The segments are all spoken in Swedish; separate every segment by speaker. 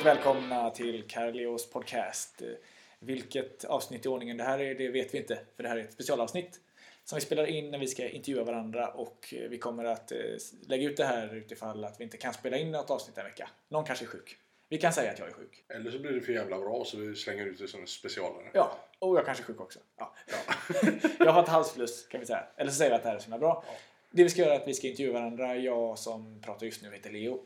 Speaker 1: och välkomna till Carleos podcast. Vilket avsnitt i ordningen det här är, det vet vi inte. För det här är ett specialavsnitt som vi spelar in när vi ska intervjua varandra och vi kommer att eh, lägga ut det här utifall att vi inte kan spela in något avsnitt en vecka. Någon kanske är sjuk. Vi kan säga att jag är sjuk.
Speaker 2: Eller så blir det för jävla bra så vi slänger ut det som en specialare.
Speaker 1: Ja, och jag kanske är sjuk också. Ja. jag har ett halsfluss kan vi säga. Eller så säger vi att det här är så himla bra. Det vi ska göra är att vi ska intervjua varandra. Jag som pratar just nu heter Leo.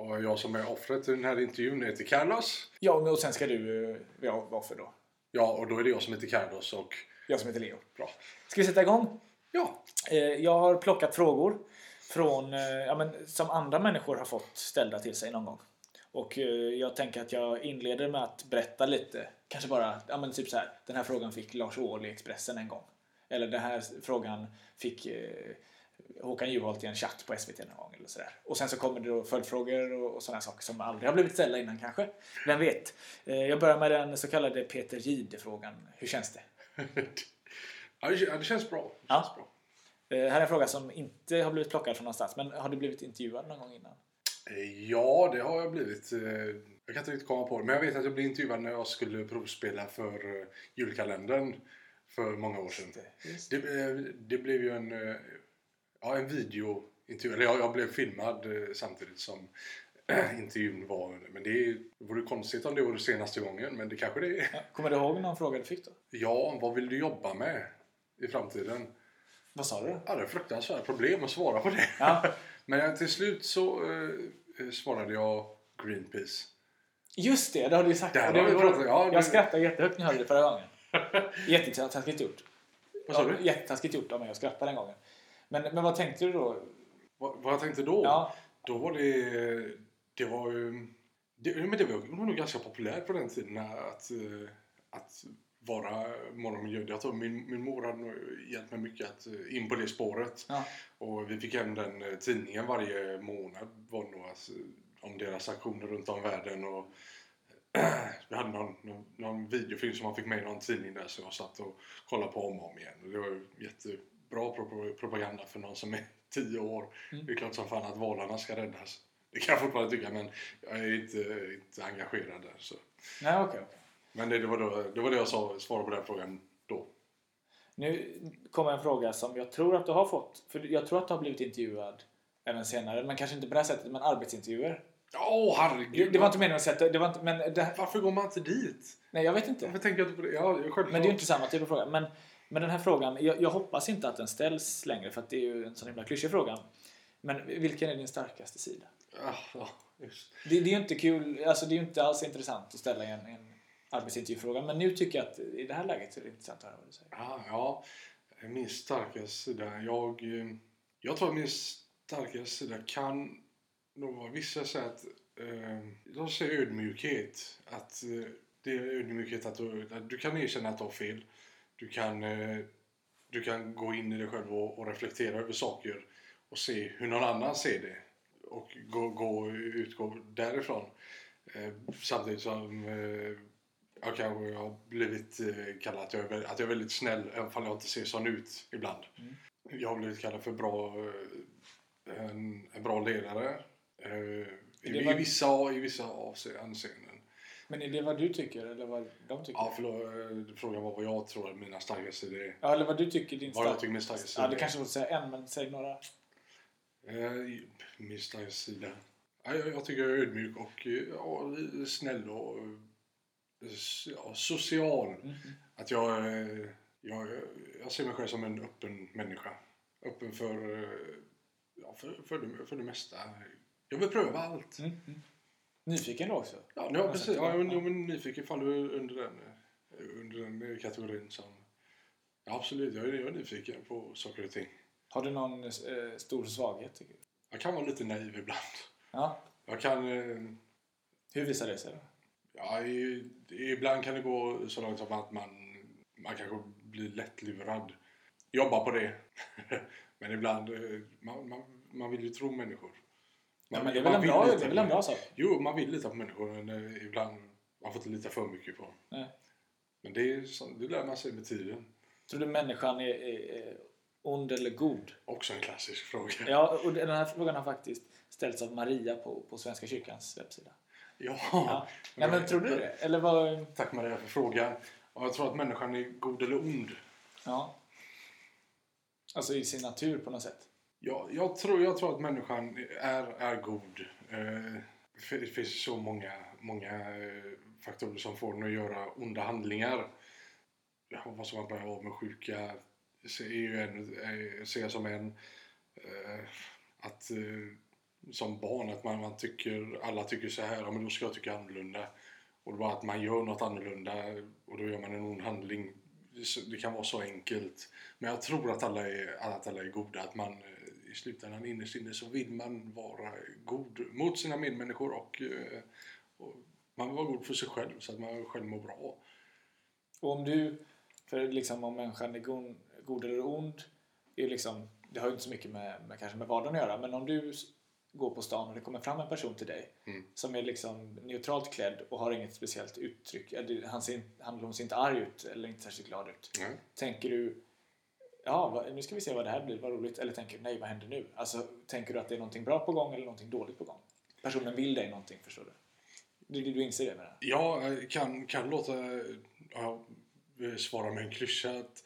Speaker 2: Och jag som är offret i den här intervjun heter Carlos.
Speaker 1: Ja, och sen ska du eh, ja, vara offer då.
Speaker 2: Ja, och då är det jag som heter Carlos och...
Speaker 1: Jag som heter Leo.
Speaker 2: Bra.
Speaker 1: Ska vi sätta igång?
Speaker 2: Ja.
Speaker 1: Eh, Jag har plockat frågor från, eh, ja, men, som andra människor har fått ställda till sig någon gång. Och jag tänker att jag inleder med att berätta lite. Kanske bara, ja men typ så här. Den här frågan fick Lars Ohly i Expressen en gång. Eller den här frågan fick Håkan Juholt i en chatt på SVT någon gång. Eller så där. Och sen så kommer det då följdfrågor och, och sådana saker som aldrig har blivit ställda innan kanske. Vem vet? Eh, jag börjar med den så kallade Peter Jihde-frågan. Hur känns det?
Speaker 2: ja, det ja, det känns bra. Det
Speaker 1: Ja.
Speaker 2: känns bra.
Speaker 1: Eh, här är en fråga som inte har blivit plockad från någonstans. Men har du blivit intervjuad någon gång innan?
Speaker 2: Eh, Ja, det har jag blivit. Jag kan inte riktigt komma på det. Men jag vet att jag blev intervjuad när jag skulle provspela för julkalendern för många år sedan.
Speaker 1: Just
Speaker 2: Det, eh, det blev ju en, ja, en videointervju. Eller jag, jag blev filmad eh, samtidigt som intervjun var. Men det, vore konstigt om det var det senaste gången. Men det kanske det är.
Speaker 1: Ja, Kommer du ihåg någon fråga du fick då?
Speaker 2: Ja, vad vill du jobba med i framtiden?
Speaker 1: Vad sa du?
Speaker 2: Ja, det är fruktansvärt problem att svara på det.
Speaker 1: Ja.
Speaker 2: Men eh, till slut så eh, eh, svarade jag Greenpeace.
Speaker 1: Just det, det har du ju sagt.
Speaker 2: Där
Speaker 1: det var-
Speaker 2: pratat- ja, det-
Speaker 1: Jag skrattade jättehögt när jag hörde det förra gången. Jättetaskigt gjort.
Speaker 2: Vad sa du?
Speaker 1: Jättetaskigt gjort av mig att skratta den gången. Men, men vad tänkte du då?
Speaker 2: Vad, vad jag tänkte då?
Speaker 1: Ja,
Speaker 2: Då var det... Det var ju... Det, men det var, nog ganska populärt på den tiden att, eh, att vara morgonmiljö. Jag tror min, min mor hade nog hjälpt mig mycket att, eh, in på det spåret.
Speaker 1: ja.
Speaker 2: Och vi fick hem den eh, tidningen varje månad var nog, alltså, om deras aktioner runt om världen. Och, vi hade någon, någon, någon videofilm som man fick med i någon tidning där så jag satt och kollade på om och om igen. Och det var ju pro- propaganda för någon som är tio år.
Speaker 1: Mm.
Speaker 2: Det är klart som fan att valarna ska räddas. Det kan jag fortfarande tycka men jag är inte, inte engagerad där. Så.
Speaker 1: Nej, okej. okej.
Speaker 2: Men det, det, var då, det var det jag sa, svarade på den frågan då.
Speaker 1: Nu kommer en fråga som jag tror att du har fått. För jag tror att du har blivit intervjuad även senare. Men kanske inte på det här sättet, men arbetsintervjuer.
Speaker 2: Åh
Speaker 1: Det,
Speaker 2: herregud!
Speaker 1: det var inte meningen att sätta... Det var inte, men det,
Speaker 2: Varför går man inte dit?
Speaker 1: nej, jag vet inte.
Speaker 2: Varför tänker jag inte på det? Ja.
Speaker 1: Men det är ju inte samma typ av fråga. Men, men den här frågan, jag, jag hoppas inte att den ställs längre för att det är ju en sån himla klyschig fråga. Men vilken är din starkaste sida?
Speaker 2: Ah, ja, just.
Speaker 1: Det, det är ju inte kul, alltså det är ju inte alls intressant att ställa en, en arbetsintervjufråga. Men nu tycker jag att i det här läget så är det intressant att höra vad du säger.
Speaker 2: Ja, ja, min starka sida. Jag, eh, jag tror att min starka sida kan nog vara vissa säger att eh, de säger ödmjukhet. Att eh, det är ödmjukhet att du, att du kan erkänna att du har fel. Du kan, eh, du kan gå in i dig själv och, och reflektera över saker och se hur någon annan ser det. Och gå, gå, utgå därifrån. Eh, samtidigt som eh, jag kanske har blivit eh, kallad att jag, är, att jag är väldigt snäll även om jag inte ser sån ut ibland.
Speaker 1: Mm.
Speaker 2: Jag har blivit kallad för bra, en, en bra ledare. Eh, i,
Speaker 1: det
Speaker 2: i, vissa, I vissa avse- anseenden.
Speaker 1: Men är det vad du tycker eller vad de tycker?
Speaker 2: Ja, förlåt, eh, frågan var vad jag tror att mina starkaste är.
Speaker 1: Ja, eller vad du tycker din
Speaker 2: Vad jag tycker min starkaste
Speaker 1: Ja,
Speaker 2: sida
Speaker 1: du
Speaker 2: är.
Speaker 1: kanske måste säga en, men säg några.
Speaker 2: Eh, min starkaste sida? Ja, jag, jag tycker jag är ödmjuk och eh, ja, snäll och eh, ja, social.
Speaker 1: Mm.
Speaker 2: Att jag, jag, jag ser mig själv som en öppen människa. Öppen för, ja, för, för, det, för det mesta. Jag vill pröva allt.
Speaker 1: Mm. Nyfiken då också?
Speaker 2: Ja, jag
Speaker 1: På
Speaker 2: precis. Ja, men, ja, men nyfiken faller under den, eh, under den kategorin som... Ja, absolut, jag är, jag är nyfiken på saker och ting.
Speaker 1: Har du någon eh, stor svaghet? Tycker du?
Speaker 2: Jag kan vara lite naiv ibland.
Speaker 1: Ja.
Speaker 2: Jag kan... Eh,
Speaker 1: Hur visar det sig? Då?
Speaker 2: ja, i, ibland kan det gå så långt som att man, man kanske blir lättlurad. Jobba på det. men ibland... eh, Man, man, man vill ju tro människor. Man-
Speaker 1: men det är väl en bra, det är väl en bra sak?
Speaker 2: Jo, man vill lita på människor, men eh, ibland man får inte lita för mycket på dem.
Speaker 1: Nej.
Speaker 2: Men det, är, så- det lär man sig med tiden.
Speaker 1: Tror du människan är, är, är ond eller god?
Speaker 2: Också en klassisk fråga.
Speaker 1: Ja, och den här frågan har faktiskt ställts av Maria på, på Svenska kyrkans webbsida.
Speaker 2: Ja.
Speaker 1: Ja. Nej, men tror du det? Eller vad...
Speaker 2: Tack Maria för frågan. Och jag tror att människan är god eller ond.
Speaker 1: Ja. Alltså i sin natur på något sätt.
Speaker 2: Ja, jag, tror, jag tror att människan är, är god. Eh, det finns så många, många eh, faktorer som får en att göra onda handlingar. Jag hoppas att man börjar av med sjuka. Ser ju en, eh, ser jag som en. Eh, att eh, som barn att man, man tycker, alla tycker så här, ja men då ska jag tycka annorlunda. Och det bara att man gör något annorlunda och då gör man en ond handling. Det, kan vara så enkelt. Men jag tror att alla är, att alla är goda. Att man eh, i slutändan innerst inne så vill man vara god mot sina medmänniskor och, eh, och man vill vara god för sig själv så att man själv mår bra.
Speaker 1: Och om du, för liksom om människan är god, god eller ond, är liksom, det har ju inte så mycket med, med, kanske med vardagen att göra, men om du går på stan och det kommer fram en person till dig
Speaker 2: Mm.
Speaker 1: som är liksom neutralt klädd och har inget speciellt uttryck, eller han, ser, han ser inte arg ut eller inte särskilt glad ut.
Speaker 2: Nej.
Speaker 1: Tänker du, ja nu ska vi se vad det här blir, vad roligt, eller tänker du nej vad händer nu? Alltså tänker du att det är någonting bra på gång eller någonting dåligt på gång? Personen vill dig någonting, förstår du? Du, du inser det det?
Speaker 2: Ja, kan, kan låta... Ja, svara med en klyscha. Att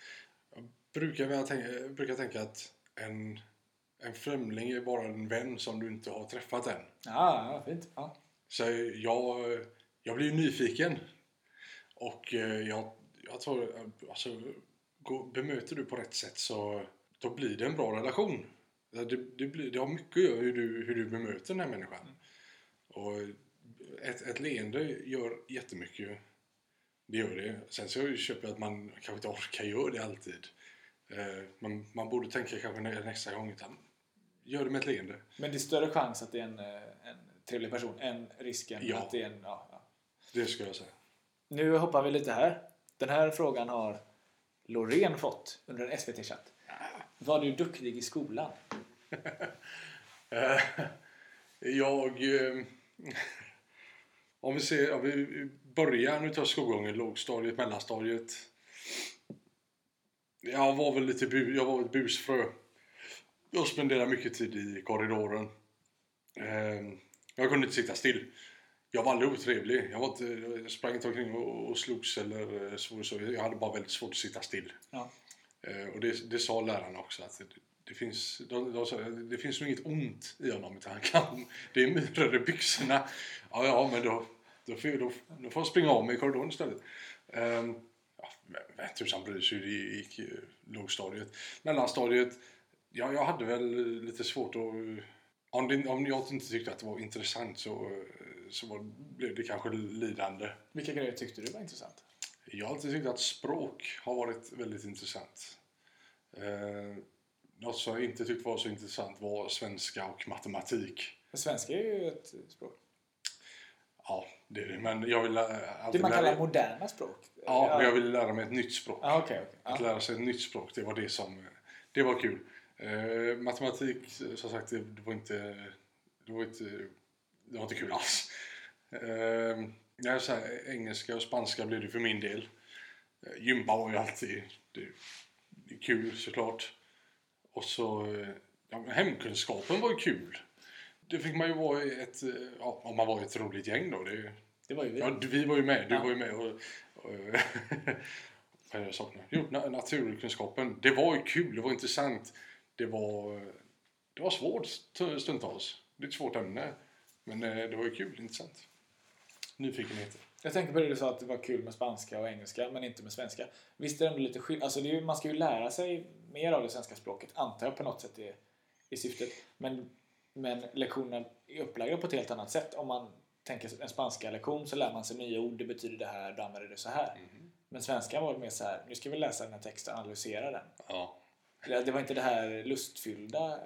Speaker 2: jag brukar, väl tänka, brukar tänka att en, en främling är bara en vän som du inte har träffat än.
Speaker 1: Ja, ja fint. Ja.
Speaker 2: Så jag, jag blir nyfiken. Och eh, jag, jag tror, alltså, bemöter du på rätt sätt så då blir det en bra relation. Det, det, blir, det har mycket att göra hur du, hur du bemöter den här människan. Och ett, ett leende gör jättemycket. Det gör det. Sen så köper jag att man kanske inte orkar göra det alltid. Eh, Man, man borde tänka kanske nä- nästa gång utan gör det med ett leende.
Speaker 1: Men det är större chans att det är en, eh, en trevlig person än risken
Speaker 2: Ja.
Speaker 1: att det är en... Ja, ja.
Speaker 2: Det ska jag säga.
Speaker 1: Nu hoppar vi lite här. Den här frågan har Loreen fått under en SVT-chatt. Var du duktig i skolan?
Speaker 2: Jag... eh, Om vi ser, om vi börjar, jag skolgången, lågstadiet, mellanstadiet. Jag var väl lite bu, jag var ett busfrö. Jag spenderade mycket tid i korridoren. Eh, Jag kunde inte sitta still. Jag var aldrig otrevlig. Jag, var inte, jag sprang inte omkring och, och slogs eller eh, så, så. Jag hade bara väldigt svårt att sitta still.
Speaker 1: Ja.
Speaker 2: Eh, Och det, det sa lärarna också att det, det finns, de, de sa, det finns nog inget ont i honom utan han kan, det är myror i byxorna. Ja, ja, men då, då, får, då, då får jag springa av mig i korridoren istället. Um, ja, vem- vem tusan bryr sig hur det gick i lågstadiet. Mellanstadiet, ja, jag hade väl lite svårt att... Om, det, om jag inte tyckte att det var intressant så, så blev det kanske lidande.
Speaker 1: Vilka grejer tyckte du var intressant?
Speaker 2: Jag har alltid tyckt att språk har varit väldigt intressant. Eh, något som jag inte tyckte var så intressant var svenska och matematik.
Speaker 1: För svenska är ju ett språk.
Speaker 2: Ja, det är det. Men jag vill ä-
Speaker 1: Det
Speaker 2: alltid
Speaker 1: man kallar
Speaker 2: lära,
Speaker 1: moderna språk.
Speaker 2: ja, men jag vill lära mig ett nytt språk.
Speaker 1: Ja, okej. okej.
Speaker 2: Att
Speaker 1: Ja.
Speaker 2: lära sig ett nytt språk, det var det som... Det var kul. Eh, matematik, som sagt, det, det var inte... Det var inte, det var inte kul alls. Eh, ja, så här, engelska och spanska blev det för min del. Eh, gympa var ju alltid... Det, det kul såklart. Och så... eh, Ja, hemkunskapen var ju kul. Det fick man ju vara ett... eh, Ja, om man var ett roligt gäng då. Det,
Speaker 1: Det var ju vi.
Speaker 2: Ja, vi var ju med. Du
Speaker 1: Ja.
Speaker 2: var ju med. Och, och, vad är det jag? Jo, na- naturkunskapen. Det var ju kul. Det var intressant. Det var, det var svårt st- stundtals. Det är ett svårt ämne. Men eh, det var ju kul. Intressant. Nyfikenhet.
Speaker 1: Jag tänker på det du sa att det var kul med spanska och engelska men inte med svenska. Visst är det ändå lite skillnad? Alltså det ju, man ska ju lära sig mer av det svenska språket antar jag på något sätt är, är syftet. Men, men lektionerna är upplagda på ett helt annat sätt. Om man tänker en spanska lektion så lär man sig nya ord, det betyder det här, då använder det så här. Men svenska var mer så här, nu ska vi läsa den här texten och analysera den.
Speaker 2: Ja.
Speaker 1: Det, var inte det här lustfyllda.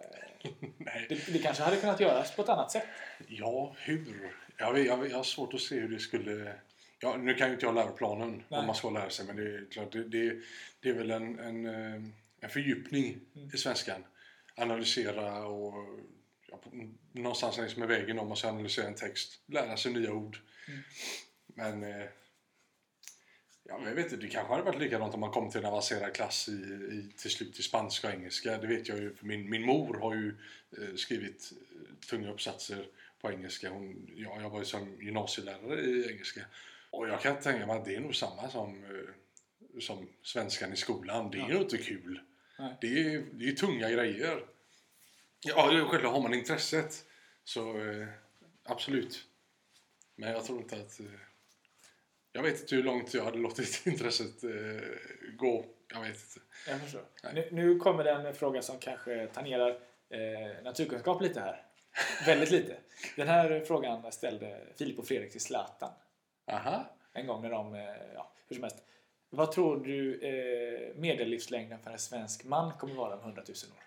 Speaker 2: Nej.
Speaker 1: Det, det kanske hade kunnat göras på ett annat sätt.
Speaker 2: Ja, hur? Jag, jag, jag har svårt att se hur det skulle... Ja, nu kan ju inte jag läroplanen
Speaker 1: Nej.
Speaker 2: om man ska lära sig, men det är klart, det, det, det är väl en, en, eh, en fördjupning
Speaker 1: Mm.
Speaker 2: i svenskan. Analysera och ja, på, någonstans längs med vägen om man ska analysera en text. Lära sig nya ord.
Speaker 1: Mm.
Speaker 2: Men eh, ja, men jag vet inte, det kanske hade varit likadant om man kom till en avancerad klass i, i, till slut i spanska och engelska. Det vet jag ju, för min, min mor har ju eh, skrivit eh, tunga uppsatser på engelska. Hon, ja, jag var ju som gymnasielärare i engelska. Och jag kan tänka mig att det är nog samma som, eh, som svenskan i skolan. Det är
Speaker 1: Ja.
Speaker 2: nog inte kul.
Speaker 1: Nej.
Speaker 2: Det är, det är tunga grejer. Ja, självklart har man intresset så eh, absolut. Men jag tror inte att... Jag vet inte hur långt jag hade låtit intresset eh, gå. Jag vet inte.
Speaker 1: Jag förstår. Nu, nu kommer det en fråga som kanske tangerar eh, naturkunskap lite här. Väldigt lite. Den här frågan ställde Filip och Fredrik till Zlatan
Speaker 2: Aha.
Speaker 1: en gång när de, eh, ja, hur som helst. Vad tror du eh, medellivslängden för en svensk man kommer vara om 100 000 år?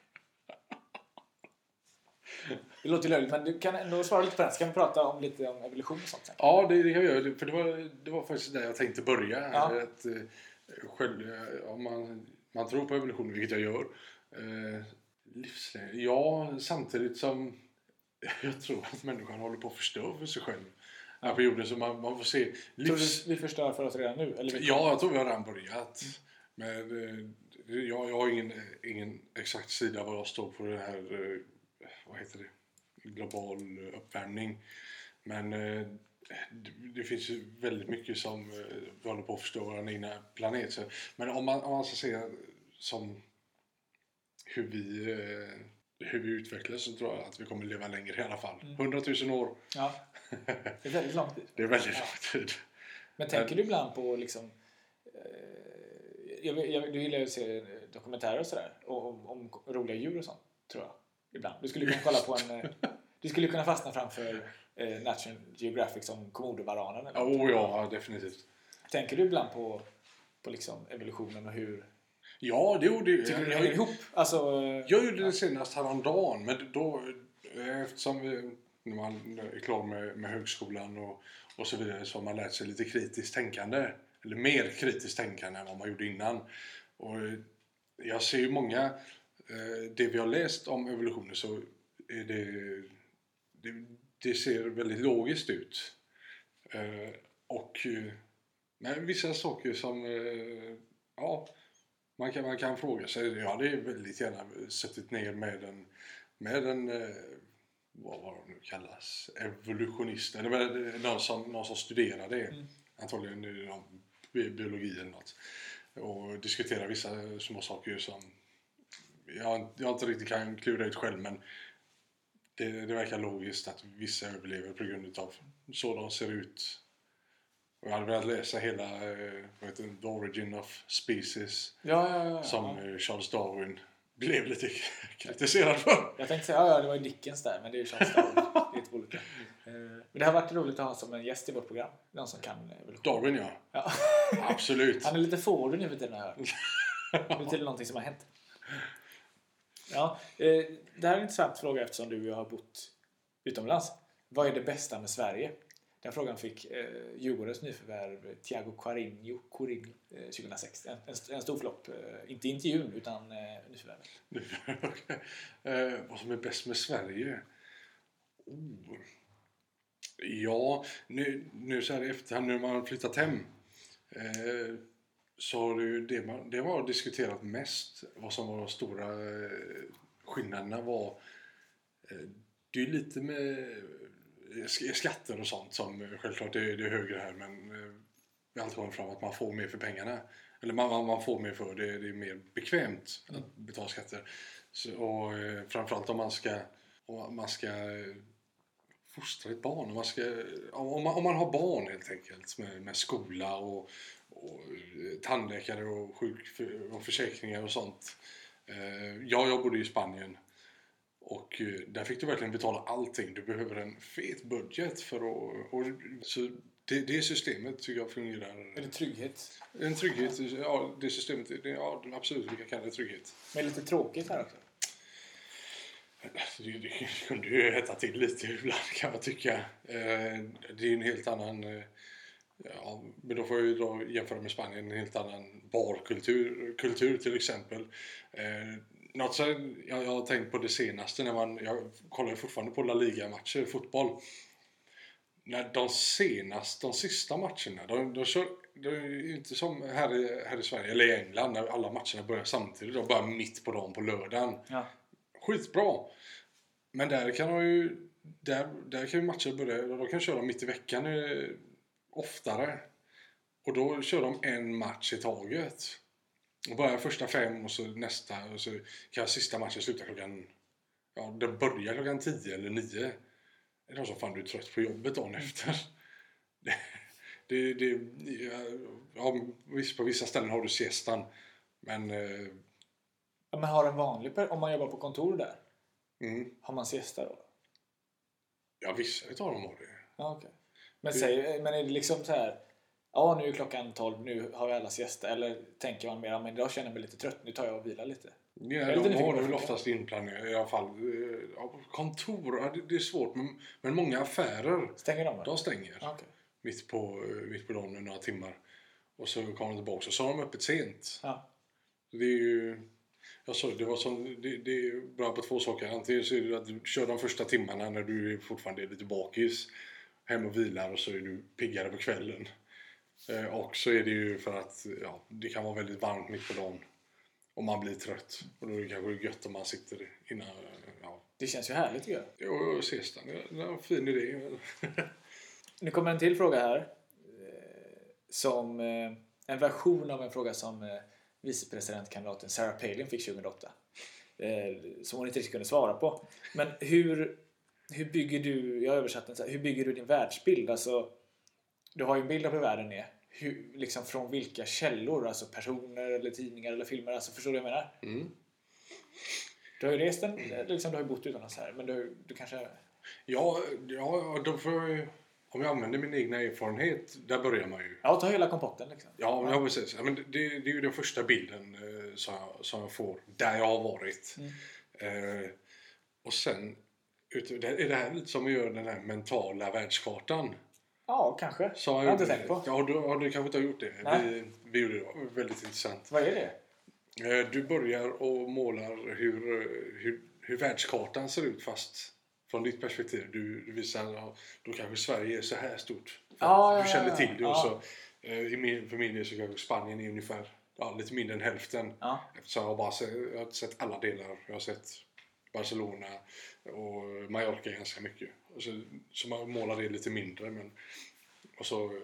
Speaker 1: Det låter löjligt, men du kan ändå svara lite på den. Ska vi prata om lite om evolution och sånt sen?
Speaker 2: Ja, det, det kan jag göra. För det var, det var faktiskt där jag tänkte börja.
Speaker 1: Ja.
Speaker 2: Att, eh, själv, eh, om man, man tror på evolution, vilket jag gör. Eh, livslängd. Ja, samtidigt som jag tror att människan håller på att förstöra för sig själv. Här på jorden. Så man, man får se livs...
Speaker 1: vi förstör för oss redan nu? Eller vi-
Speaker 2: Ja, jag tror vi har redan börjat. Men eh, jag, jag har ingen, ingen exakt sida var jag står på det här, eh, vad heter det, global uppvärmning. Men eh, det, finns ju väldigt mycket som eh, vi håller på att förstöra vår egna planet. Men om man, om man ska säga som hur vi, eh, hur vi utvecklas så tror jag att vi kommer leva längre i alla fall. 100 000 år,
Speaker 1: Ja, det är väldigt lång tid.
Speaker 2: det är väldigt lång tid.
Speaker 1: Men tänker du ibland på liksom... Jag, jag, du gillar ju att se dokumentärer och sådär. Om, om roliga djur och sånt, tror jag. Ibland. Du skulle kunna kolla på en... Eh, du skulle kunna fastna framför eh, National Geographic som komodovaranen. eller något.
Speaker 2: Oh, ja, definitivt.
Speaker 1: Tänker du ibland på, på liksom evolutionen och hur...
Speaker 2: Ja, det gjorde
Speaker 1: Tycker du det
Speaker 2: jag-
Speaker 1: hänger ihop? Alltså...
Speaker 2: Jag gjorde det senast häromdagen, men då eh, eftersom vi, när man är klar med, med högskolan och, och så vidare så har man lärt sig lite kritiskt tänkande. Eller mer kritiskt tänkande än vad man gjorde innan. Och eh, jag ser ju många, det vi har läst om evolutionen så är det, det, det ser väldigt logiskt ut. Eh, och eh, men vissa saker som, eh, ja, man kan, man kan fråga sig. Jag hade väldigt gärna suttit ner med en, med en eh, vad var de nu kallas, evolutionist. Eller någon som, någon som studerar det.
Speaker 1: Mm.
Speaker 2: Antagligen det någon bi- biologi eller något. Och diskutera vissa små saker som jag, jag inte riktigt kan klura ut själv men det, det verkar logiskt att vissa överlever på grund av så de ser ut. Och jag hade velat läsa hela eh, vad heter det, The Origin of Species
Speaker 1: Ja, ja, ja.
Speaker 2: som eh, Charles Darwin blev lite kritiserad för.
Speaker 1: Jag tänkte säga, ja, det var ju Dickens där, men det är ju Charles Darwin. Det är två olika. Eh, Men det har varit roligt att ha som en gäst i vårt program. Någon som kan evolution.
Speaker 2: Darwin ja,
Speaker 1: Ja.
Speaker 2: absolut.
Speaker 1: Han är lite fåordig nu för tiden har jag hört. Det betyder någonting som har hänt. Ja, eh, det här är en intressant fråga eftersom du ju har bott utomlands. Vad är det bästa med Sverige? Den frågan fick eh, Djurgårdens nyförvärv Thiago Quarinho, Quarinho eh, 2006. En, en, en stor flopp. Eh, inte intervjun utan eh, nyförvärvet.
Speaker 2: eh, vad som är bäst med Sverige? Oh. Ja, nu, nu så här i efterhand när man har flyttat hem eh, så har det ju det, man, det var diskuterat mest. Vad som var de stora eh, skillnaderna var eh, det är ju lite med eh, sk- skatter och sånt som självklart är, det är högre här men vi har alltid kommit fram att man får mer för pengarna. Eller man, man, får mer för det, det är mer bekvämt att betala skatter. Så, och framförallt om man ska, om man ska fostra ett barn. Om man, ska, om man, om man har barn helt enkelt med, med skola och, och eh, tandläkare och, sjuk, och försäkringar och sånt. Eh, ja, jag bodde i Spanien och eh, där fick du verkligen betala allting. Du behöver en fet budget för att... Och, så det, det systemet tycker jag fungerar.
Speaker 1: Är det trygghet?
Speaker 2: En trygghet, ja det systemet, det, ja absolut vi kan kalla det trygghet.
Speaker 1: Men lite tråkigt här också.
Speaker 2: Det, det kunde ju hetta till lite ibland kan jag tycka. Det är en helt annan, ja, men då får jag ju då jämföra med Spanien, en helt annan barkultur kultur till exempel. Eh, något så, jag, jag har tänkt på det senaste när man, jag kollar ju fortfarande på La Liga-matcher, fotboll. När de senaste, de sista matcherna, de, de kör, det är ju inte som här i, här i Sverige eller i England när alla matcherna börjar samtidigt. De börjar mitt på dagen på lördagen
Speaker 1: Ja.
Speaker 2: skitbra. Men där kan de ju där, där kan ju matcher börja, de kan köra mitt i veckan eh, oftare. Och då kör de en match i taget. Och börjar första fem och så nästa och så kan sista matchen sluta klockan... Ja, den börjar klockan tio eller nio. Det är som fan du är trött på jobbet dagen efter. Det, det, det, ja, visst, på vissa ställen har du siestan. Men... Eh,
Speaker 1: Ja, men har en vanlig om man jobbar på kontor där,
Speaker 2: mm,
Speaker 1: har man siesta då?
Speaker 2: ja, vissa utav dem har det.
Speaker 1: Ja, okej. Men, säg, men är det liksom så här, ja nu är klockan 12, nu har vi alla siesta. Eller tänker man mer, men idag känner jag mig lite trött, nu tar jag och vilar lite.
Speaker 2: Ja, de har det väl oftast inplanerat i alla fall. Eh, Ja, kontor, ja, det, det är svårt. Men, men många affärer,
Speaker 1: Stänger de?
Speaker 2: de stänger
Speaker 1: Ja, okej.
Speaker 2: mitt, på, eh, mitt på dagen några timmar. Och så kommer de tillbaka och så har de öppet sent.
Speaker 1: Ja.
Speaker 2: Det är ju... Jag sa, det, var som, det, det är bra på två saker. Antingen så är det att du kör de första timmarna när du är fortfarande är lite bakis. Hem och vilar och så är du piggare på kvällen. Eh, och så är det ju för att ja, det kan vara väldigt varmt mitt på dagen. Och man blir trött. Och då är det kanske gött om man sitter innan... Ja,
Speaker 1: Det känns ju härligt tycker jag.
Speaker 2: och siestan. Det är en fin idé.
Speaker 1: Nu kommer en till fråga här. eh, Som eh, en version av en fråga som eh, vicepresidentkandidaten Sarah Palin fick 2008. eh, Som hon inte riktigt kunde svara på. Men hur, hur bygger du, jag har översatt den så här, hur bygger du din världsbild? Alltså, du har ju en bild av hur världen är. Hur, liksom från vilka källor? Alltså personer eller tidningar eller filmer. Alltså, förstår du vad jag menar?
Speaker 2: Mm.
Speaker 1: Du har ju rest en, liksom, du har ju bott utomlands här. Men du, du kanske...
Speaker 2: Ja, ja då får jag, Om jag använder min egna erfarenhet, där börjar man ju.
Speaker 1: Ja, ta hela kompotten liksom.
Speaker 2: Ja, ja precis. Ja, men det, det är ju den första bilden eh, som, jag, som jag får där jag har varit. Eh, och sen ut- är det här som göra den här mentala världskartan.
Speaker 1: Ja, kanske.
Speaker 2: Som
Speaker 1: jag har inte tänkt på.
Speaker 2: Ja, du, ja, du kanske inte har gjort det.
Speaker 1: Nej.
Speaker 2: Vi, vi gjorde det. Väldigt intressant.
Speaker 1: Vad är det?
Speaker 2: Eh, Du börjar och målar hur, hur, hur världskartan ser ut fast från ditt perspektiv. Du, du visar, ja, då kanske Sverige är så här stort.
Speaker 1: Ja,
Speaker 2: du
Speaker 1: ja,
Speaker 2: känner till det.
Speaker 1: Ja.
Speaker 2: Och så, eh, i min, för min del så kanske Spanien är ungefär ja, lite mindre än hälften.
Speaker 1: Ja.
Speaker 2: Eftersom jag, bara sett, jag har sett alla delar. Jag har sett Barcelona och Mallorca ganska mycket. Så, så man målar det lite mindre. Men, och så,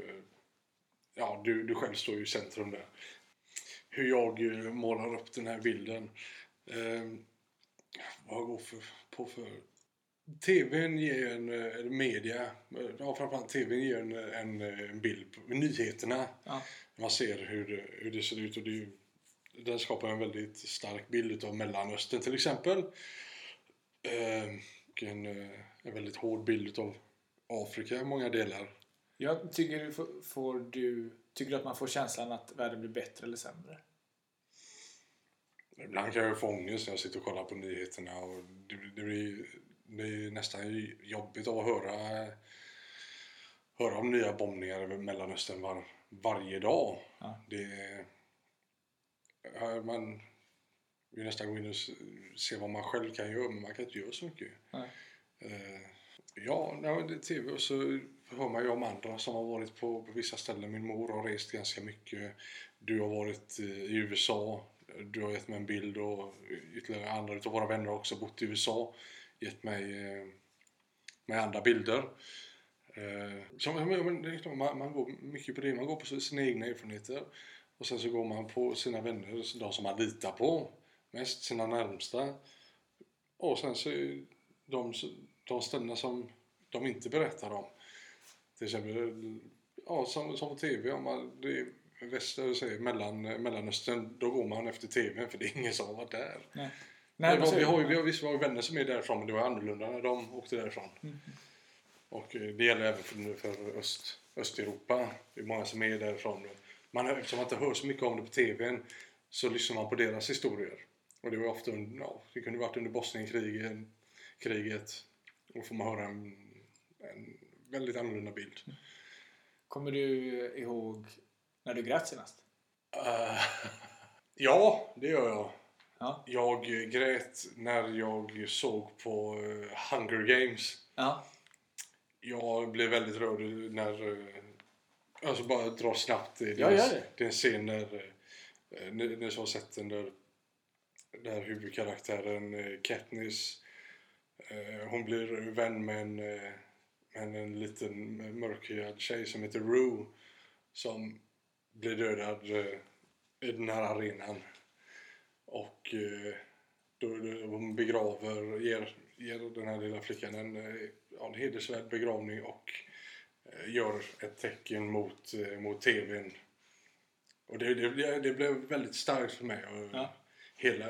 Speaker 2: ja, du, du själv står ju i centrum där. Hur jag eh, målar upp den här bilden. Eh, vad går för, på för... TVn ger en, eh, media, eh, ja framförallt TVn ger en, en, en bild på nyheterna.
Speaker 1: Ja.
Speaker 2: Man ser hur hur det ser ut och det den skapar en väldigt stark bild av Mellanöstern till exempel. Och en, eh, en väldigt hård bild av Afrika i många delar.
Speaker 1: Jag tycker du får, får du... Tycker du att man får känslan att världen blir bättre eller sämre?
Speaker 2: Ibland kan jag få ångest när jag sitter och kollar på nyheterna och det, det, blir, det är nästan jobbigt att höra, höra om nya bombningar över Mellanöstern var, varje dag.
Speaker 1: Ja.
Speaker 2: Det man vill nästan gå in och se vad man själv kan göra men man kan inte göra så mycket.
Speaker 1: Nej.
Speaker 2: Eh, ja, det tv och så hör man ju om andra som har varit på, på vissa ställen. Min mor har rest ganska mycket. Du har varit eh, i USA. Du har gett mig en bild och ytterligare andra av våra vänner har också bott i USA. Gett mig, eh, mig andra bilder. Eh, så, men, man går mycket på det. Man går på sina egna erfarenheter. Och sen så går man på sina vänner, de som man litar på mest, sina närmsta. Och sen så de, de ställena som de inte berättar om. Till exempel ja, som, som på TV, om man, det är väst, eller säger, mellan, Mellanöstern, då går man efter TV för det är ingen som har varit där.
Speaker 1: Nej.
Speaker 2: Nej, vi, har, vi, har, ju- vi har visst vi har ju vänner som är därifrån men det var annorlunda när de åkte därifrån. Och eh, det gäller även för, för öst, Östeuropa. Det är många som är därifrån. Man, eftersom man inte hör så mycket om det på TVn så lyssnar man på deras historier. Och det var ofta under, ja, det kunde varit under Bosnienkriget. Kriget. Och får man höra en, en väldigt annorlunda bild.
Speaker 1: Kommer du ihåg när du grät senast?
Speaker 2: Eh, ja, det gör jag.
Speaker 1: Ja.
Speaker 2: Jag grät när jag såg på eh, Hunger Games.
Speaker 1: Ja.
Speaker 2: Jag blev väldigt rörd när... eh, Alltså bara dra snabbt. Det är,
Speaker 1: Ja, det.
Speaker 2: det är en scen när... Ni, ni som har sett den där, där huvudkaraktären eh, Katniss eh, hon blir vän med en, eh, med en liten mörkhyad tjej som heter Rue som blir dödad i den här arenan. Och då, då hon begraver, ger, ger den här lilla flickan en, ja, en hedersvärd begravning och gör ett tecken mot, mot tvn. Och det, det, det blev väldigt starkt för mig. Och
Speaker 1: Ja
Speaker 2: hela,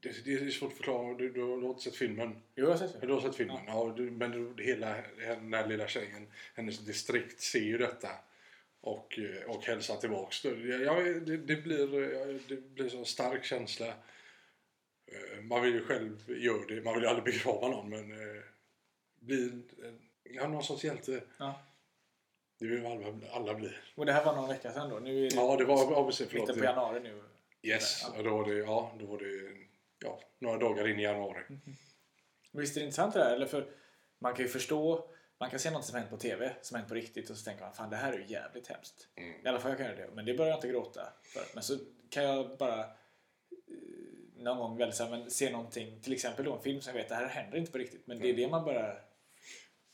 Speaker 2: det, det är svårt att förklara, du, du, du har inte sett filmen?
Speaker 1: Jo, jag har sett
Speaker 2: Ja, Du har sett filmen? Ja. du, men du, hela den här lilla tjejen, hennes distrikt ser ju detta och, eh, och hälsar tillbaks. Ja, det, det, blir, ja, det blir så en stark känsla. Eh, Man vill ju själv göra det, man vill ju aldrig begrava någon men eh, bli ja, någon sorts hjälte.
Speaker 1: Ja.
Speaker 2: Det vill alla, alla bli.
Speaker 1: Och det här var någon vecka sedan då. Nu är det
Speaker 2: Ja, det var ABC, förlåt.
Speaker 1: mitten på januari nu.
Speaker 2: Yes, och då var det, ja, då var det ja, några dagar in i januari.
Speaker 1: Visst är det intressant det där? Eller för man kan ju förstå, man kan se något som hänt på TV, som hänt på riktigt och så tänker man fan det här är ju jävligt hemskt.
Speaker 2: Mm.
Speaker 1: I alla fall jag kan göra det. Men det börjar jag inte gråta för. Men så kan jag bara eh, någon gång väl så här, men se någonting, till exempel då en film som jag vet det här händer inte på riktigt. Men det är det man börjar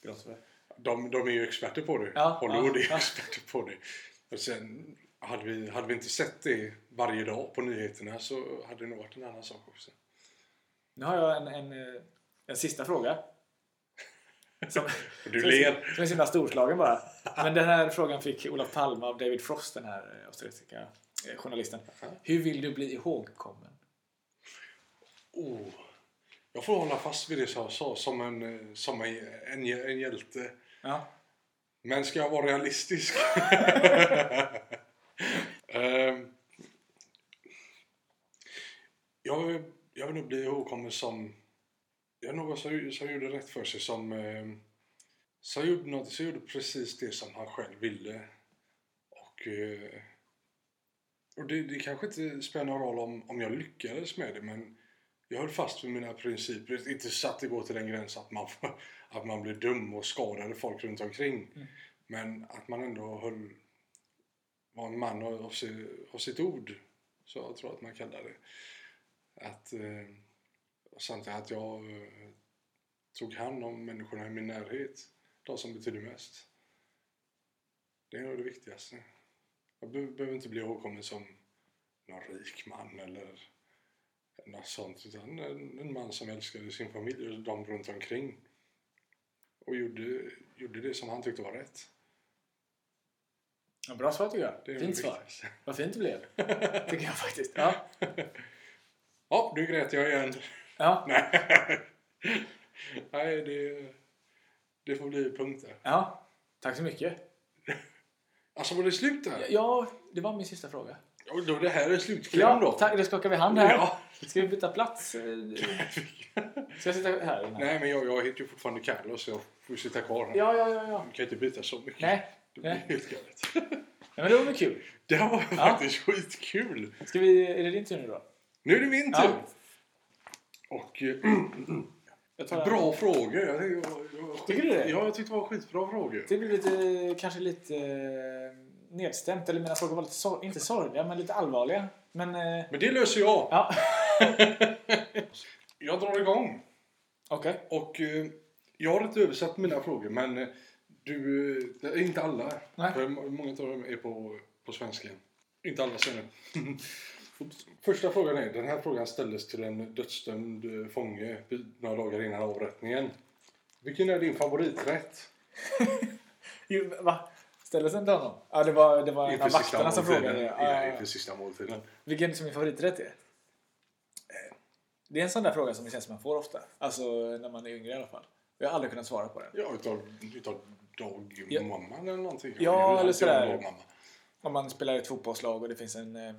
Speaker 1: gråta för.
Speaker 2: De, de är ju experter på det.
Speaker 1: Ja,
Speaker 2: Hollywood
Speaker 1: ja,
Speaker 2: är
Speaker 1: ja.
Speaker 2: experter på det. Och sen hade vi, hade vi inte sett det varje dag på nyheterna så hade det nog varit en annan sak också.
Speaker 1: Nu har jag en, en, eh, en sista fråga. Som,
Speaker 2: du
Speaker 1: som
Speaker 2: ler.
Speaker 1: Som är så himla storslagen bara. Men den här frågan fick Olof Palme av David Frost, den här eh, australiska eh, journalisten. Hur vill du bli ihågkommen?
Speaker 2: Oh. Jag får hålla fast vid det jag sa som en, som en, en, en hjälte.
Speaker 1: Ja.
Speaker 2: Men ska jag vara realistisk? Ehm, jag, vill- jag vill nog bli ihågkommen som... Jag är någon som, som gjorde rätt för sig. Som, ehm, som, gjorde något, som gjorde precis det som han själv ville. Och, eh, och det, det kanske inte spelar någon roll om, om jag lyckades med det. Men jag höll fast vid mina principer. Inte så att det går till den gränsen att man, att man blir dum och skadade folk runt omkring.
Speaker 1: Mm.
Speaker 2: Men att man ändå höll, var en man av, av, av sitt ord. Så jag tror att man kallar det. Att, eh, och samtidigt att jag eh, tog hand om människorna i min närhet. De som betyder mest. Det är nog det viktigaste. Jag be- behöver inte bli ihågkommen som någon rik man eller något sånt. Utan en, en man som älskade sin familj och de runt omkring. Och gjorde, gjorde det som han tyckte var rätt.
Speaker 1: Ja, bra svar tycker jag.
Speaker 2: Det är
Speaker 1: Fint svar. Vad fint det blev. tycker jag faktiskt. Ja.
Speaker 2: Ja, nu grät jag igen.
Speaker 1: Ja.
Speaker 2: Nej, Nej det, det får bli punkt där.
Speaker 1: ja. Tack så mycket.
Speaker 2: Alltså var det slut där?
Speaker 1: Ja, det var min sista fråga.
Speaker 2: Ja, då det här är slutkläm
Speaker 1: Ja,
Speaker 2: då.
Speaker 1: tack. Då skakar vi hand här.
Speaker 2: Ja.
Speaker 1: Ska vi byta plats? Ska jag sitta här?
Speaker 2: Nej, men jag, jag heter ju fortfarande Carlos så jag får sitta kvar här.
Speaker 1: Ja, ja, ja. ja.
Speaker 2: Du kan inte byta så mycket.
Speaker 1: Nej.
Speaker 2: Det blir
Speaker 1: Nej.
Speaker 2: helt galet.
Speaker 1: Ja, men det var väl kul.
Speaker 2: Det var faktiskt skitkul.
Speaker 1: Ska vi, är det din tur nu då?
Speaker 2: Nu är det min
Speaker 1: Ja.
Speaker 2: tur. Och eh,
Speaker 1: Jag tar
Speaker 2: bra frågor. Jag, var skit-
Speaker 1: Tycker du det?
Speaker 2: Ja, jag tyckte det var skitbra frågor.
Speaker 1: Det blir lite, kanske lite eh, nedstämt. Eller mina frågor var lite, sor- inte sorgliga, men lite allvarliga. Men, eh,
Speaker 2: Men det löser jag.
Speaker 1: ja.
Speaker 2: Jag drar igång.
Speaker 1: Okej.
Speaker 2: Och eh, jag har inte översatt mina frågor, men eh, du, inte alla.
Speaker 1: Nej.
Speaker 2: För må- många av dem är på, på svenska. Inte alla säger Första frågan är, den här frågan ställdes till en dödsdömd fånge några dagar innan avrättningen. Vilken är din favoriträtt?
Speaker 1: Jo, Va? Ställdes den till honom? Ja, det var, det var en av vakterna som frågade. Ja,
Speaker 2: inför sista måltiden.
Speaker 1: Vilken som min favoriträtt är? Eh, Det är en sån där fråga som det känns som man får ofta. Alltså när man är yngre i alla fall. Jag har aldrig kunnat svara på den.
Speaker 2: Ja, utav, utav dagmamman eller någonting.
Speaker 1: Ja, eller
Speaker 2: alltid
Speaker 1: sådär. Om man spelar i ett fotbollslag och det finns en, eh, en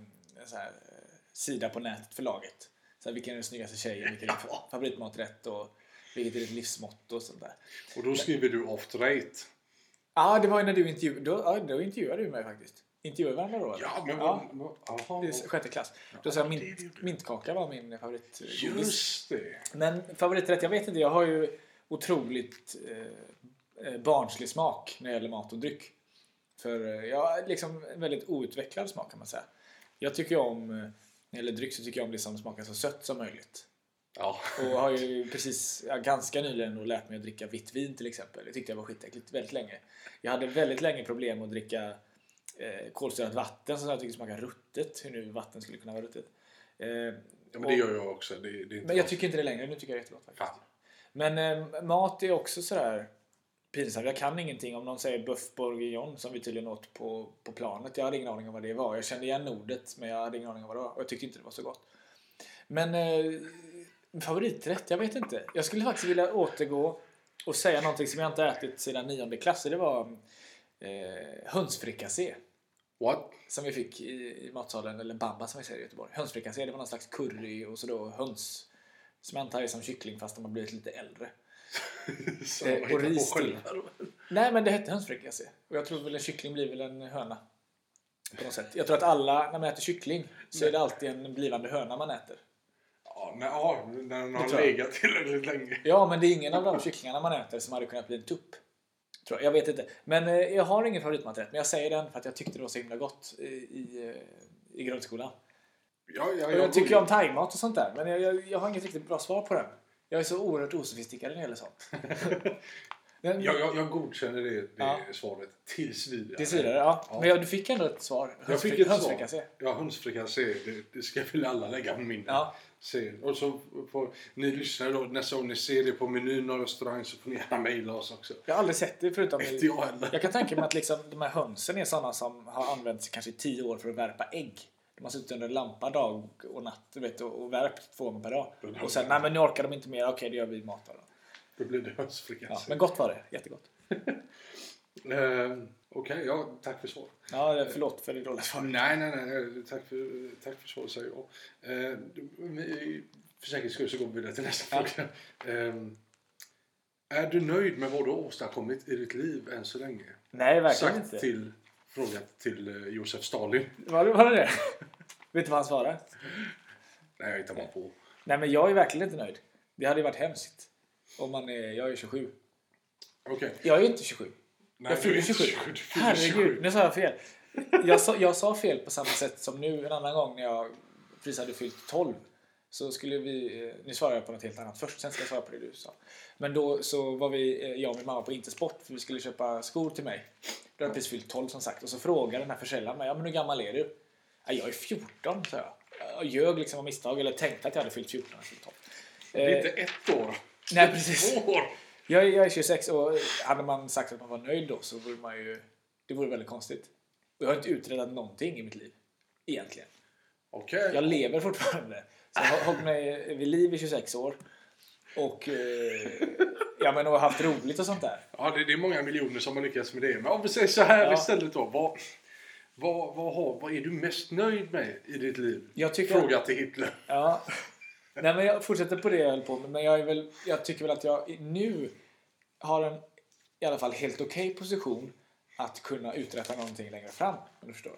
Speaker 1: här, eh, sida på nätet för laget. Så här, vilken är den snyggaste tjejen? Vilken är din fa- favoritmaträtt? Och vilket är ditt livsmotto? Och sånt där.
Speaker 2: Och då skriver du off rate.
Speaker 1: Ja, det var ju när du intervjuade. Då, ja, då intervjuade du mig faktiskt. Intervjuade varandra då?
Speaker 2: Ja, men
Speaker 1: ja. är sjätte klass. Då sa jag mint, mintkaka var min favoritgodis.
Speaker 2: Just det.
Speaker 1: Men favoriträtt, jag vet inte. Jag har ju otroligt eh, barnslig smak när det gäller mat och dryck. För eh, jag har liksom en väldigt outvecklad smak kan man säga. Jag tycker om, eh, när det gäller dryck så tycker jag om det som smakar så sött som möjligt.
Speaker 2: Ja.
Speaker 1: Och har ju precis, ja, ganska nyligen då lärt mig att dricka vitt vin till exempel. Det tyckte jag var skitäckligt väldigt länge. Jag hade väldigt länge problem att dricka eh, kolsyrat vatten som jag tycker smakar ruttet. Hur nu vatten skulle kunna vara ruttet. Eh,
Speaker 2: ja men
Speaker 1: och-
Speaker 2: det gör jag också. Det, det
Speaker 1: men jag tycker inte det längre. Nu tycker jag det är jättegott faktiskt.
Speaker 2: Fan.
Speaker 1: Men eh, mat är också sådär pinsamt. Jag kan ingenting om någon säger buff bourguignon som vi tydligen åt på, på planet. Jag hade ingen aning om vad det var. Jag kände igen ordet men jag hade ingen aning om vad det var. Och jag tyckte inte det var så gott. Men eh, favoriträtt? Jag vet inte. Jag skulle faktiskt vilja återgå och säga någonting som jag inte ätit sedan nionde klass. Det var eh, hönsfrikassé.
Speaker 2: What?
Speaker 1: Som vi fick i, i matsalen, eller bamba som vi säger i Göteborg. Hönsfrikassé, det var någon slags curry och så då höns. Som jag antar är som kyckling fast de har blivit lite äldre. Eh,
Speaker 2: jag
Speaker 1: och ris till. Nej men det hette hönsfrikassé. Och jag tror väl en kyckling blir väl en höna. På något sätt. Jag tror att alla, när man äter kyckling, så är det alltid en blivande höna man äter.
Speaker 2: Ja, men, ja, när den har
Speaker 1: jag.
Speaker 2: legat tillräckligt länge.
Speaker 1: Ja, men det är ingen av de kycklingarna man äter som hade kunnat bli en tupp. Tror jag. jag vet inte. Men eh, jag har ingen favoritmaträtt. Men jag säger den för att jag tyckte det var så himla gott i, i, eh, i grundskolan.
Speaker 2: Ja, ja,
Speaker 1: Och jag tycker om thaimat och sånt där. Men jag, jag, jag har inget riktigt bra svar på den. Jag är så oerhört osofistikerad när det gäller sånt. Men,
Speaker 2: jag, jag, jag godkänner det, det
Speaker 1: Ja.
Speaker 2: svaret tills vidare.
Speaker 1: Tills vidare, ja.
Speaker 2: Ja.
Speaker 1: Men ja, du fick ändå ett svar.
Speaker 2: Jag fick ett svar.
Speaker 1: Hönsfrikassé.
Speaker 2: Ja, hönsfrikassé. Det, det ska väl alla lägga på minnet.
Speaker 1: Ja.
Speaker 2: Se. Och så får ni lyssnare då, nästa gång ni ser det på menyn och restaurang så får ni gärna mejla oss också.
Speaker 1: Jag har aldrig sett det förutom
Speaker 2: Inte jag heller.
Speaker 1: Jag kan tänka mig att liksom, de här hönsen är sådana som har använts kanske i tio år för att värpa ägg. De har suttit under en lampa dag och natt vet, och, värpt två gånger per dag. Och sen, nej men nu orkar de inte mer, okej det gör vi mat då.
Speaker 2: Då blir det
Speaker 1: Ja,
Speaker 2: hönsfrikassé.
Speaker 1: men gott var det, jättegott.
Speaker 2: Eh, Okej, ja, tack för svar.
Speaker 1: Ja, förlåt för det dåliga svaret.
Speaker 2: Nej, nej, nej. Tack för, tack för svaret säger jag. Vi- för säkerhets skull så går vi vidare till nästa
Speaker 1: Ja.
Speaker 2: fråga. Eh, är du nöjd med vad du har åstadkommit i ditt liv än så länge?
Speaker 1: Nej, verkligen
Speaker 2: Sagt
Speaker 1: inte.
Speaker 2: till frågat till eh, Josef Stalin.
Speaker 1: Var det, var det? Vet du vad han svarade?
Speaker 2: Nej, jag hittar bara på.
Speaker 1: Nej, men jag är verkligen inte nöjd. Det hade ju varit hemskt. Om man är, jag är 27.
Speaker 2: Okej.
Speaker 1: Jag är inte 27.
Speaker 2: Nej,
Speaker 1: jag
Speaker 2: du är
Speaker 1: fyller
Speaker 2: inte
Speaker 1: 27.
Speaker 2: 27, du fyller
Speaker 1: Herregud,
Speaker 2: 27.
Speaker 1: nu sa jag fel. Jag sa, jag sa fel på samma sätt som nu en annan gång när jag precis hade fyllt 12. Så skulle vi, eh, nu svarar jag på något helt annat först, sen ska jag svara på det du sa. Men då så var vi, eh, jag och min mamma på Intersport för vi skulle köpa skor till mig. Då hade jag precis fyllt 12 som sagt. Och så frågade den här försäljaren mig, ja men hur gammal är du? Ja, jag är 14, sa jag. Jag ljög liksom av misstag, eller tänkte att jag hade fyllt 14 när jag fyllt 12.
Speaker 2: Det är
Speaker 1: Eh,
Speaker 2: inte ett år.
Speaker 1: nej, precis.
Speaker 2: Två år.
Speaker 1: Jag, är- jag är 26 och hade man sagt att man var nöjd då så vore man ju... Det vore väldigt konstigt. Och jag har inte utredat någonting i mitt liv. Egentligen.
Speaker 2: Okej.
Speaker 1: Jag lever fortfarande. Så jag har hållit mig vid liv i 26 år. Och, eh, ja, men, och haft roligt och sånt där.
Speaker 2: Ja, det, det är många miljoner som har lyckats med det. Men om vi säger så här
Speaker 1: Ja.
Speaker 2: istället då. Vad, vad, vad, har, vad är du mest nöjd med i ditt liv? Fråga till Hitler.
Speaker 1: Ja. Nej, men jag fortsätter på det jag höll på med. Men jag, är väl, jag tycker väl att jag nu har en i alla fall helt okej position att kunna uträtta någonting längre fram. Om du förstår.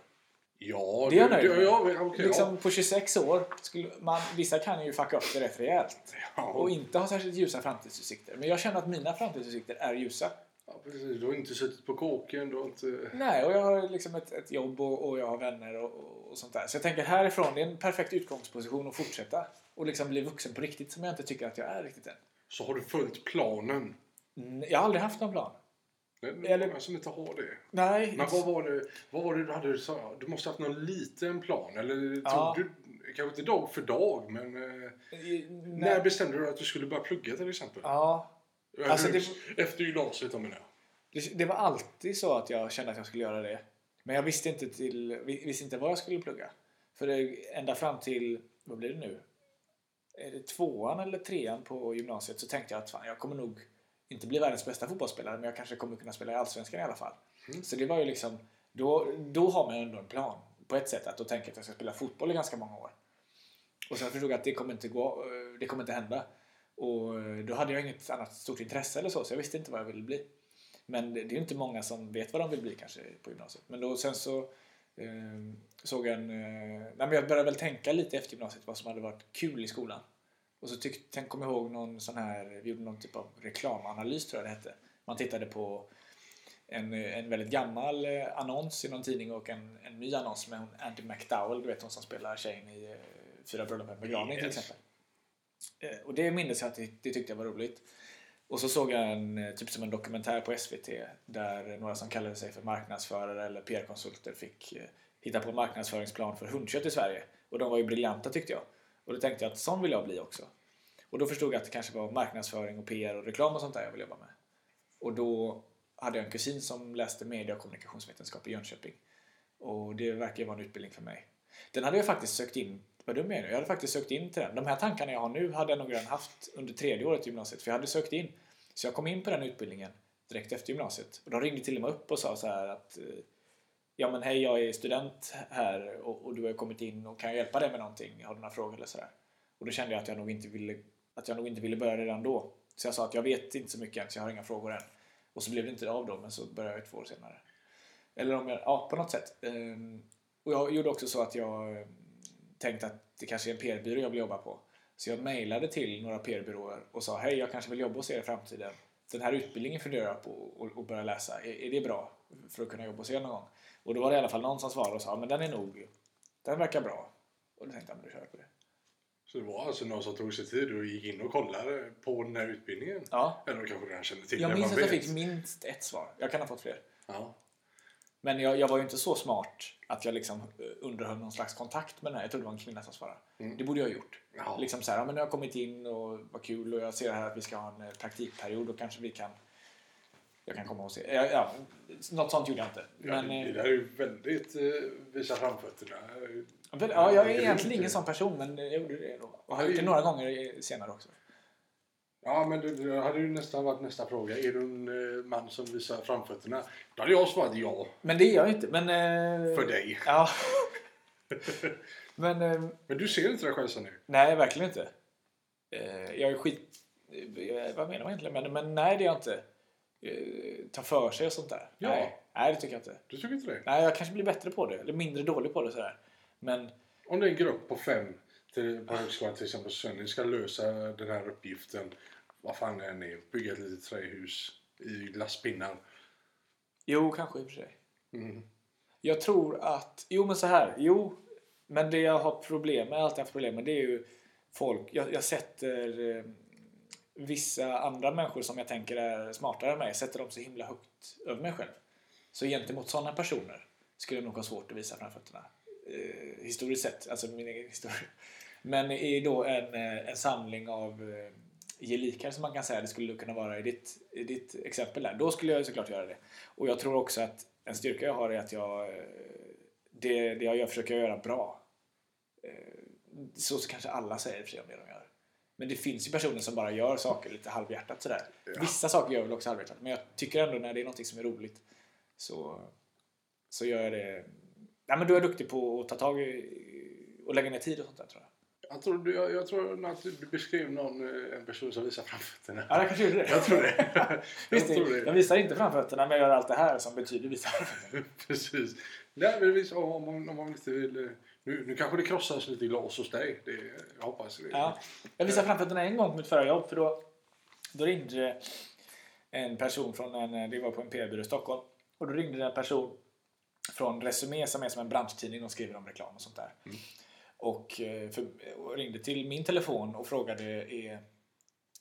Speaker 2: Ja,
Speaker 1: Det är jag nöjd med.
Speaker 2: ja, ja, okej,
Speaker 1: liksom på 26 år, skulle man, vissa kan ju fucka upp det rätt rejält.
Speaker 2: ja.
Speaker 1: Och inte ha särskilt ljusa framtidsutsikter. Men jag känner att mina framtidsutsikter är ljusa.
Speaker 2: Ja, precis. Du har inte suttit på kåken, du har inte...
Speaker 1: Nej, och jag har liksom ett, ett jobb och, och jag har vänner och, och, och sånt där. Så jag tänker härifrån, det är en perfekt utgångsposition att fortsätta. Och liksom bli vuxen på riktigt som jag inte tycker att jag är riktigt än.
Speaker 2: Så har du följt planen.
Speaker 1: Mm, Jag har aldrig haft någon plan.
Speaker 2: Det är
Speaker 1: Eller-
Speaker 2: många som inte har det.
Speaker 1: Nej.
Speaker 2: Men vad var det, vad var det du hade? Du måste ha haft någon liten plan. Eller
Speaker 1: Ja.
Speaker 2: tog du, kanske inte dag för dag, men... Eh,
Speaker 1: Nej.
Speaker 2: när bestämde du att du skulle börja plugga till exempel?
Speaker 1: Ja, Alltså, det-
Speaker 2: Efter gymnasiet, menar jag.
Speaker 1: det, det var alltid så att jag kände att jag skulle göra det. Men jag visste inte, till, vi- visste inte vad jag skulle plugga. För det, ända fram till, vad blir det nu? Är det tvåan eller trean på gymnasiet så tänkte jag att fan, jag kommer nog inte bli världens bästa fotbollsspelare men jag kanske kommer kunna spela i Allsvenskan i alla fall.
Speaker 2: Mm.
Speaker 1: Så det var ju liksom, då, då har man ju ändå en plan på ett sätt att då tänker jag att jag ska spela fotboll i ganska många år. Och sen förstod jag att det kommer inte gå, eh, det kommer inte hända. Och eh, då hade jag inget annat stort intresse eller så, så jag visste inte vad jag ville bli. Men det det är ju inte många som vet vad de vill bli kanske på gymnasiet. Men då sen så eh, såg jag en... Eh, nej men jag började väl tänka lite efter gymnasiet vad som hade varit kul i skolan. Och så tyck, tänk, kom jag ihåg någon sån här, vi gjorde någon typ av reklamanalys tror jag det hette. Man tittade på en, en väldigt gammal eh, annons i någon tidning och en, en ny annons med hon Andy McDowell, du vet hon som spelar tjejen i eh, Fyra bröllop och en begravning till exempel. Eh, och det minns jag att det, det tyckte jag var roligt. Och så såg jag en, eh, typ som en dokumentär på SVT där några som kallade sig för marknadsförare eller PR-konsulter fick eh, hitta på en marknadsföringsplan för hundkött i Sverige. Och de var ju briljanta tyckte jag. Och då tänkte jag att sån vill jag bli också. Och då förstod jag att det kanske var marknadsföring och PR och reklam och sånt där jag ville jobba med. Och då hade jag en kusin som läste media och kommunikationsvetenskap i Jönköping. Och det verkar vara en utbildning för mig. Den hade jag faktiskt sökt in vad dum jag är nu. Jag hade faktiskt sökt in till den. De här tankarna jag har nu hade jag nog redan haft under tredje året i gymnasiet. För jag hade sökt in. Så jag kom in på den utbildningen direkt efter gymnasiet. Och de ringde till och med upp och sa så här att eh, Ja men hej jag är student här och, och du har kommit in och kan jag hjälpa dig med någonting? Har du några frågor eller sådär? Och då kände jag att jag nog inte ville att jag nog inte ville börja redan då. Så jag sa att jag vet inte så mycket än så jag har inga frågor än. Och så blev det inte av då men så började jag två år senare. Eller om jag, ja på något sätt. Ehm, och jag gjorde också så att jag tänkte att det kanske är en PR-byrå jag vill jobba på. Så jag mejlade till några PR-byråer och sa hej jag kanske vill jobba hos er i framtiden. Den här utbildningen funderar jag på att börja läsa. Är, är det bra för att kunna jobba hos er någon gång? Och då var det i alla fall någon som svarade och sa men den är nog, den verkar bra. Och då tänkte jag men du kör på det.
Speaker 2: Så det var alltså någon som tog sig tid och gick in och kollade på den här utbildningen?
Speaker 1: Ja.
Speaker 2: Eller kanske redan kände till
Speaker 1: Jag minns att jag fick minst ett svar. Jag kan ha fått fler.
Speaker 2: Ja.
Speaker 1: Men jag, jag var ju inte så smart att jag liksom eh, underhöll någon slags kontakt med den här. Jag trodde det var en kvinna som svarade.
Speaker 2: Mm.
Speaker 1: Det borde jag ha gjort.
Speaker 2: Ja.
Speaker 1: Liksom så här, ja, men nu har jag kommit in och vad kul och jag ser här att vi ska ha en eh, praktikperiod och kanske vi kan jag kan komma och se. Ja, ja, något sånt gjorde jag inte.
Speaker 2: Ja,
Speaker 1: Men,
Speaker 2: det, det
Speaker 1: eh,
Speaker 2: där är ju väldigt eh, visa framfötterna.
Speaker 1: ja, jag är egentligen ingen sån person men jag gjorde det då. Och har gjort det några gånger eh, senare också.
Speaker 2: Ja, men det, det hade ju nästan varit nästa fråga. Är du en eh, man som visar framfötterna? Då hade jag svarat ja,
Speaker 1: Men det är jag inte. Men, eh,
Speaker 2: för dig.
Speaker 1: Ja. men eh,
Speaker 2: Men du ser inte dig själv så nu?
Speaker 1: Nej, verkligen inte. Eh, jag är skit... eh, Vad menar man egentligen? Men, men nej, det är jag inte. Eh, ta för sig och sånt där.
Speaker 2: Ja.
Speaker 1: Nej, nej, det tycker jag inte.
Speaker 2: Du tycker inte det?
Speaker 1: Nej, jag kanske blir bättre på det. Eller mindre dålig på det sådär. Men
Speaker 2: Om det är en grupp på fem till, på högskolan till exempel så ni ska lösa den här uppgiften. Vad fan det än är. Bygga ett litet trähus i glasspinnar.
Speaker 1: jo, kanske i och för sig.
Speaker 2: Mm.
Speaker 1: Jag tror att... Jo, men så här. Jo, men det jag har problem med, alltid haft problem med, det är ju folk... Jag, jag sätter eh, vissa andra människor som jag tänker är smartare än mig, sätter dem så himla högt över mig själv. Så gentemot sådana personer skulle jag nog ha svårt att visa framfötterna. Eh, historiskt sett, alltså min egen historia. Men i då en, eh, en samling av eh, gelikar som man kan säga det skulle kunna vara i ditt, i ditt exempel där. Då skulle jag såklart göra det. Och jag tror också att en styrka jag har är att jag eh, det, det jag gör försöker jag göra bra. Så kanske alla säger för sig om det de gör. Men det finns ju personer som bara gör saker lite halvhjärtat sådär.
Speaker 2: Ja.
Speaker 1: Vissa saker gör jag väl också halvhjärtat. Men jag tycker ändå när det är något som är roligt så, så gör jag det. Ja, men då är duktig på att ta tag i och lägga ner tid och sånt där tror jag.
Speaker 2: Jag, tror, jag, jag tror att du beskrev någon, eh, en person som visar framfötterna.
Speaker 1: Ja, jag kanske gjorde det.
Speaker 2: Jag tror det. jag tror
Speaker 1: jag
Speaker 2: det.
Speaker 1: visar inte framfötterna men jag gör allt det här som betyder visa framfötterna.
Speaker 2: Precis. Nej, men visst, om, man, om man inte vill... eh, Nu, nu kanske det krossas lite glas hos dig. Det, jag hoppas det.
Speaker 1: Ja. Jag visade framfötterna en gång på mitt förra jobb för då, då ringde en person från en, det var på en PR-byrå i Stockholm, och då ringde det en person från Resumé som är som en branschtidning och skriver om reklam och sånt där. Och, eh, för, och ringde till min telefon och frågade är,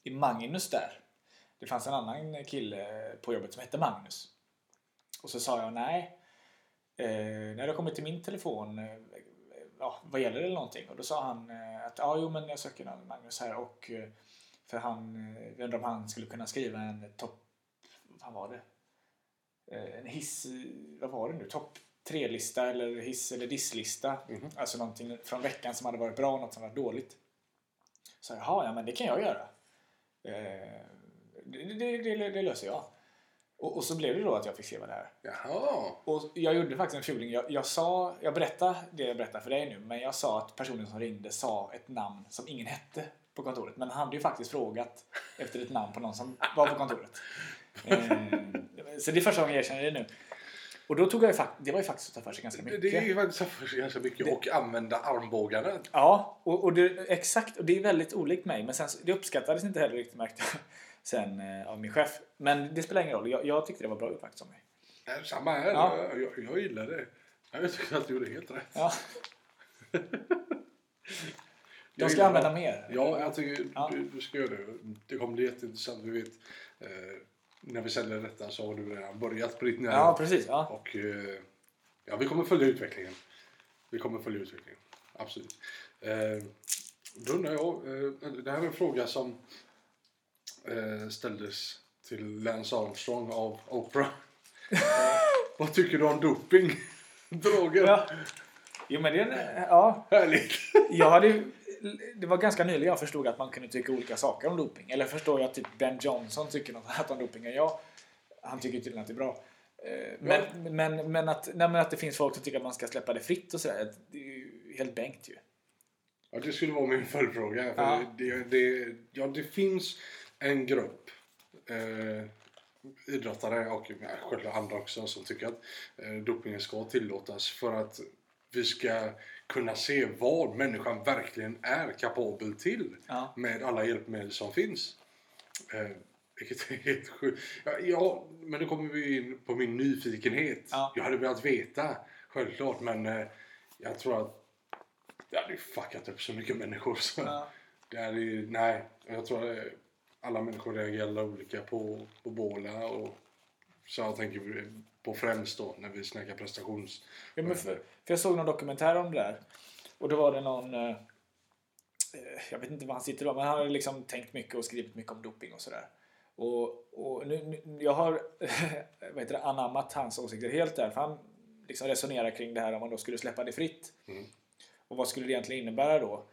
Speaker 1: är Magnus där? Det fanns en annan kille på jobbet som hette Magnus. Och så sa jag nej. Eh, när det kommit till min telefon, eh, ja, vad gäller det eller någonting? Och då sa han eh, att ja, jo men jag söker någon Magnus här och eh, för han, eh, jag undrar om han skulle kunna skriva en topp, vad var det? Eh, en hiss, vad var det nu? Topp tre-lista eller hiss eller disslista.
Speaker 2: Mhm.
Speaker 1: Alltså någonting från veckan som hade varit bra och något som var dåligt. Så jag, jaha, ja men det kan jag göra. Eh, det, det, det, det löser jag. Och, och så blev det då att jag fick skriva det här.
Speaker 2: Jaha.
Speaker 1: Och jag gjorde faktiskt en fuling. Jag, jag sa, jag berättade det jag berättar för dig nu, men jag sa att personen som ringde sa ett namn som ingen hette på kontoret. Men han hade ju faktiskt frågat efter ett namn på någon som var på kontoret. Eh, så det är första gången jag erkänner det nu. Och då tog jag ju fakt- det var ju faktiskt att ta för sig ganska mycket.
Speaker 2: det är ju faktiskt för sig ganska mycket.
Speaker 1: Det-
Speaker 2: Och använda armbågarna.
Speaker 1: Ja, och, och det, exakt. Och det är väldigt olikt mig. Men sen, det uppskattades inte heller riktigt märkte sen eh, av min chef. Men det spelar ingen roll. Jag, jag tyckte det var bra faktiskt av mig.
Speaker 2: Samma här.
Speaker 1: Ja.
Speaker 2: Jag, jag, jag gillar det. Jag tycker att du gjorde helt rätt.
Speaker 1: Ja. De ska använda mer.
Speaker 2: Ja, jag tycker
Speaker 1: Ja.
Speaker 2: Du, du ska göra det. Det kommer bli jätteintressant. Vi vet, eh, när vi säljer detta så har du redan börjat på ditt nya
Speaker 1: Ja, precis. Ja.
Speaker 2: Och eh, ja, vi kommer följa utvecklingen. Vi kommer följa utvecklingen. Absolut. Eh, då undrar jag, eh, det här är en fråga som eh, ställdes till Lance Armstrong av Oprah. Vad tycker du om doping? Droger?
Speaker 1: Ja. Jo, men det är en, ja.
Speaker 2: Härligt!
Speaker 1: Jag hade, det var ganska nyligen jag förstod att man kunde tycka olika saker om doping. Eller förstår jag att typ Ben Johnson tycker något annat om doping än jag. Han tycker tydligen att det är bra. Eh, Men, men, men, att, nej, men att det finns folk som tycker att man ska släppa det fritt och sådär. Det är ju helt bänkt ju.
Speaker 2: Ja, det skulle vara min följdfråga.
Speaker 1: Ja.
Speaker 2: det, det, ja, det finns en grupp eh, idrottare och själva andra också som tycker att eh, dopingen ska tillåtas för att vi ska kunna se vad människan verkligen är kapabel till
Speaker 1: Ja.
Speaker 2: med alla hjälpmedel som finns. Eh, vilket är helt sjukt. Ja, ja, men då kommer vi in på min nyfikenhet.
Speaker 1: Ja.
Speaker 2: Jag hade velat veta, självklart, men eh, jag tror att det hade fuckat upp så mycket människor. Så
Speaker 1: Ja.
Speaker 2: det är ju, nej, jag tror att alla människor reagerar olika på, på båda. Och, så jag tänker på främst då när vi snackar prestations...
Speaker 1: Ja, men för, för jag såg någon dokumentär om det där. Och då var det någon... eh, eh, Jag vet inte var han sitter då, men han hade liksom tänkt mycket och skrivit mycket om doping och sådär. Och, och nu, nu, jag har vad heter det, anammat hans åsikter helt där. För han liksom resonerar kring det här om man då skulle släppa det fritt.
Speaker 2: Mm.
Speaker 1: Och vad skulle det egentligen innebära då?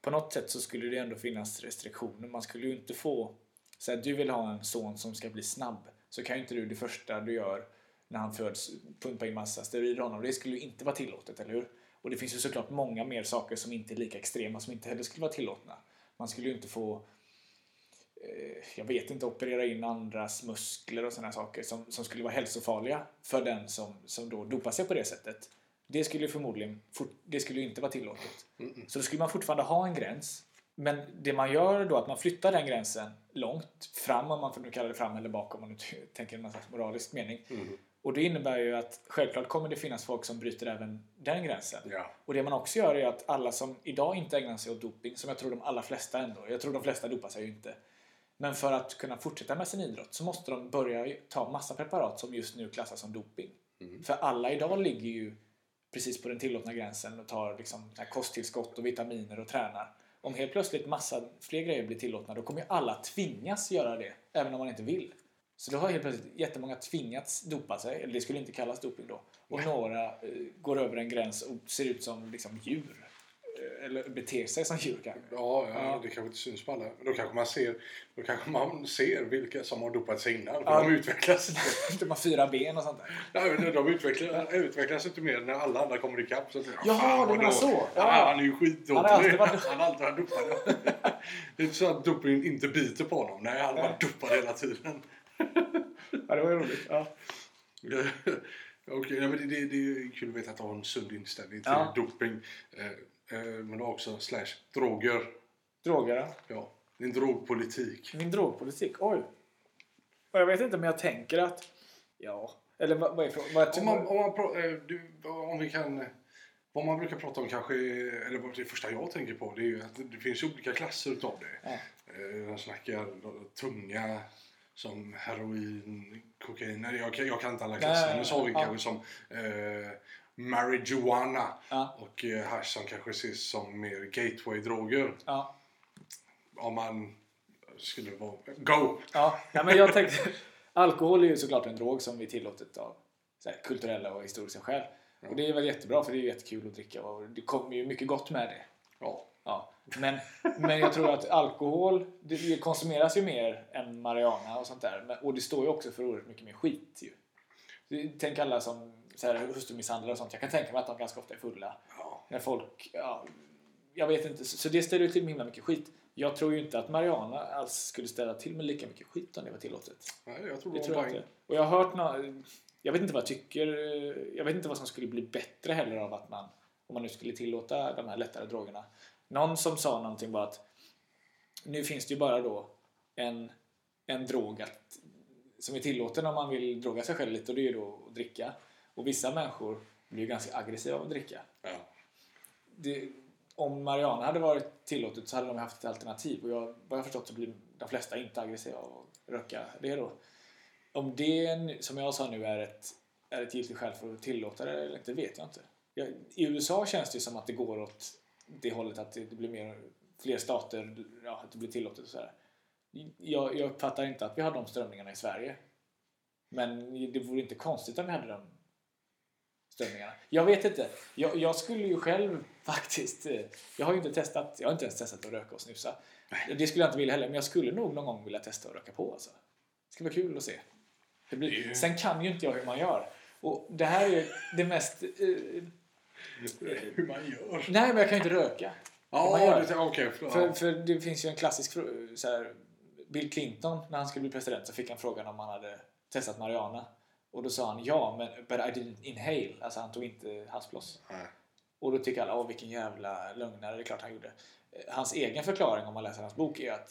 Speaker 1: På något sätt så skulle det ändå finnas restriktioner. Man skulle ju inte få... Så att du vill ha en son som ska bli snabb. Så kan ju inte du det första du gör när han föds pumpa in massa steroider honom. Det skulle ju inte vara tillåtet, eller hur? Och det finns ju såklart många mer saker som inte är lika extrema som inte heller skulle vara tillåtna. Man skulle ju inte få eh, jag vet inte, operera in andras muskler och sådana saker som, som skulle vara hälsofarliga för den som, som då dopar sig på det sättet. Det skulle ju förmodligen fort, det skulle ju inte vara tillåtet. Så då skulle man fortfarande ha en gräns. Men det man gör då är att man flyttar den gränsen långt fram, om man får nu kalla det fram eller bak om man nu tänker i någon slags moralisk mening.
Speaker 2: Mm.
Speaker 1: Och det innebär ju att självklart kommer det finnas folk som bryter även den gränsen.
Speaker 2: Ja.
Speaker 1: Och det man också gör är att alla som idag inte ägnar sig åt doping, som jag tror de allra flesta ändå, jag tror de flesta dopar sig ju inte. Men för att kunna fortsätta med sin idrott så måste de börja ta massa preparat som just nu klassas som doping. För alla idag ligger ju precis på den tillåtna gränsen och tar liksom kosttillskott och vitaminer och tränar. Om helt plötsligt massa fler grejer blir tillåtna då kommer ju alla tvingas göra det, även om man inte vill. Så då har helt plötsligt jättemånga tvingats dopa sig, eller det skulle inte kallas doping då. Och några eh, går över en gräns och ser ut som liksom djur. Eh, Eller beter sig som djur kanske.
Speaker 2: Ja, ja,
Speaker 1: Ja.
Speaker 2: det kanske inte syns på alla. Men Då kanske man ser, då kanske man ser vilka som har dopat sig innan.
Speaker 1: Ja.
Speaker 2: de utvecklas
Speaker 1: De har fyra ben och sånt där.
Speaker 2: Nej, de utvecklas, utvecklas inte mer när alla andra kommer ikapp. Så att,
Speaker 1: Jaha, du menar så.
Speaker 2: Ja.
Speaker 1: Ja.
Speaker 2: han är ju skitdålig.
Speaker 1: Han har alltid varit-
Speaker 2: Han har alltid varit dopad. Det är inte så att dopingen inte biter på honom. Nej, han har varit dopad hela tiden.
Speaker 1: Ja, det var ju roligt. Ja.
Speaker 2: Okej, ja, men det, det, det är kul att veta att du har en sund inställning till
Speaker 1: Ja.
Speaker 2: doping. Eh, eh, men också slash droger.
Speaker 1: Droger, ja.
Speaker 2: Ja, din drogpolitik.
Speaker 1: Min drogpolitik? Oj. Och jag vet inte men jag tänker att... Ja. Eller vad, vad är frågan? Vad
Speaker 2: Om, man, om, man, pra- eh, du, om vi kan... eh, Vad man brukar prata om kanske, eller vad det första jag tänker på, det är ju att det finns ju olika klasser utav det.
Speaker 1: Ja.
Speaker 2: Eh, De snackar tunga som heroin, kokain. Jag, kan- jag kan inte alla klasser. Men så har vi
Speaker 1: ja.
Speaker 2: kanske som eh, marijuana
Speaker 1: Ja.
Speaker 2: och eh, hasch som kanske ses som mer gateway-droger.
Speaker 1: Ja.
Speaker 2: Om man skulle vara... Go!
Speaker 1: Ja. ja men jag tänkte... Alkohol är ju såklart en drog som är tillåtet av här, kulturella och historiska skäl. Och det är väl jättebra för det är ju jättekul att dricka och det kommer ju mycket gott med det.
Speaker 2: Ja.
Speaker 1: Ja. Men, men jag tror att alkohol, det, konsumeras ju mer än marijuana och sånt där. Och det står ju också för oerhört mycket mer skit ju. Tänk alla som så här, hustrumisshandlare och sånt. Jag kan tänka mig att de ganska ofta är fulla.
Speaker 2: ja.
Speaker 1: När folk, ja, jag vet inte. Så så det ställer ju till med himla mycket skit. Jag tror ju inte att marijuana alls skulle ställa till med lika mycket skit om det var tillåtet.
Speaker 2: Nej, jag tror
Speaker 1: Det tror jag inte. Och jag har hört nå- Jag vet inte vad jag tycker. Jag vet inte vad som skulle bli bättre heller av att man, om man nu skulle tillåta de här lättare drogerna. Någon som sa någonting bara att nu finns det ju bara då en, en drog att, som är tillåten om man vill droga sig själv lite och det är ju då att dricka. Och vissa människor blir ju ganska aggressiva av att dricka.
Speaker 2: Ja.
Speaker 1: Det, om Mariana hade varit tillåtet så hade de haft ett alternativ. Och jag, vad jag har förstått så blir de flesta inte aggressiva av att röka det då. Om det, som jag sa nu, är ett, är ett giltigt skäl för att tillåta det eller inte vet jag inte. I USA känns det som att det går åt det hållet att det, blir mer, fler stater, ja, att det blir tillåtet och sådär. Jag, jag uppfattar inte att vi har de strömningarna i Sverige. Men det vore inte konstigt om vi hade de strömningarna. Jag vet inte. Jag, jag skulle ju själv faktiskt... eh, Jag har ju inte testat. Jag har inte ens testat att röka och snusa. Det skulle jag inte vilja heller. Men jag skulle nog någon gång vilja testa att röka på. Alltså. Det skulle vara kul att se. Blir. Sen kan ju inte jag hur man gör. Och det här är ju det mest... Eh,
Speaker 2: Hur man gör.
Speaker 1: nej, men jag kan ju inte röka.
Speaker 2: Ja, okej. för-
Speaker 1: För, det finns ju en klassisk så här, Bill Clinton, när han skulle bli president, så fick han frågan om han hade testat marijuana. Och då sa han ja, men but I didn't inhale. Alltså han tog inte havsblås.
Speaker 2: Nej.
Speaker 1: Och då tycker alla, åh vilken jävla lögnare, det är klart han gjorde. Eh, Hans egen förklaring om man läser hans bok är att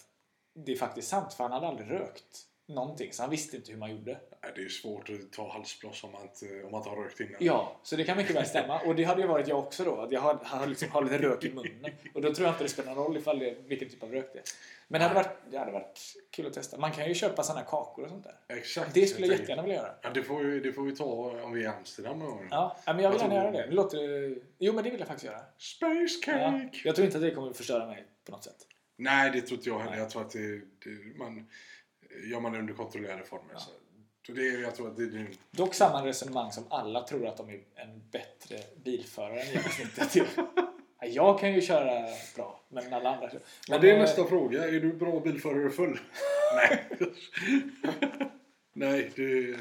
Speaker 1: det är faktiskt sant, för han hade aldrig rökt någonting, så han visste inte hur man gjorde.
Speaker 2: Nej, Det är ju svårt att ta halsblås om man inte, om man inte har rökt innan.
Speaker 1: Ja, så det kan mycket väl stämma. Och det hade ju varit jag också då. Att jag har, har, liksom, har lite rök i munnen. Och då tror jag inte det spelar någon roll ifall det, vilken typ av rök det är. Men det hade, varit, det hade varit kul att testa. Man kan ju köpa såna här kakor och sånt där.
Speaker 2: Exakt.
Speaker 1: Det skulle jag jättegärna vilja göra.
Speaker 2: Ja, det får, vi, det får vi ta om vi är i Amsterdam någon gång.
Speaker 1: Ja, ja, men jag vill gärna göra det. det låter, jo, men det vill jag faktiskt göra.
Speaker 2: Space
Speaker 1: Ja.
Speaker 2: cake!
Speaker 1: Jag tror inte att det kommer att förstöra mig på något sätt.
Speaker 2: Nej, det tror inte jag heller. Jag tror att det, det man gör man det under kontrollerade former. Så, så det, är- jag tror att det, det
Speaker 1: Dock samma resonemang som alla tror att de är en bättre bilförare än genomsnittet. Ja, jag kan ju köra bra, men alla andra...
Speaker 2: Ja,
Speaker 1: Men,
Speaker 2: det är
Speaker 1: eh,
Speaker 2: nästa fråga. Är du bra bilförare full? Nej. Nej, det...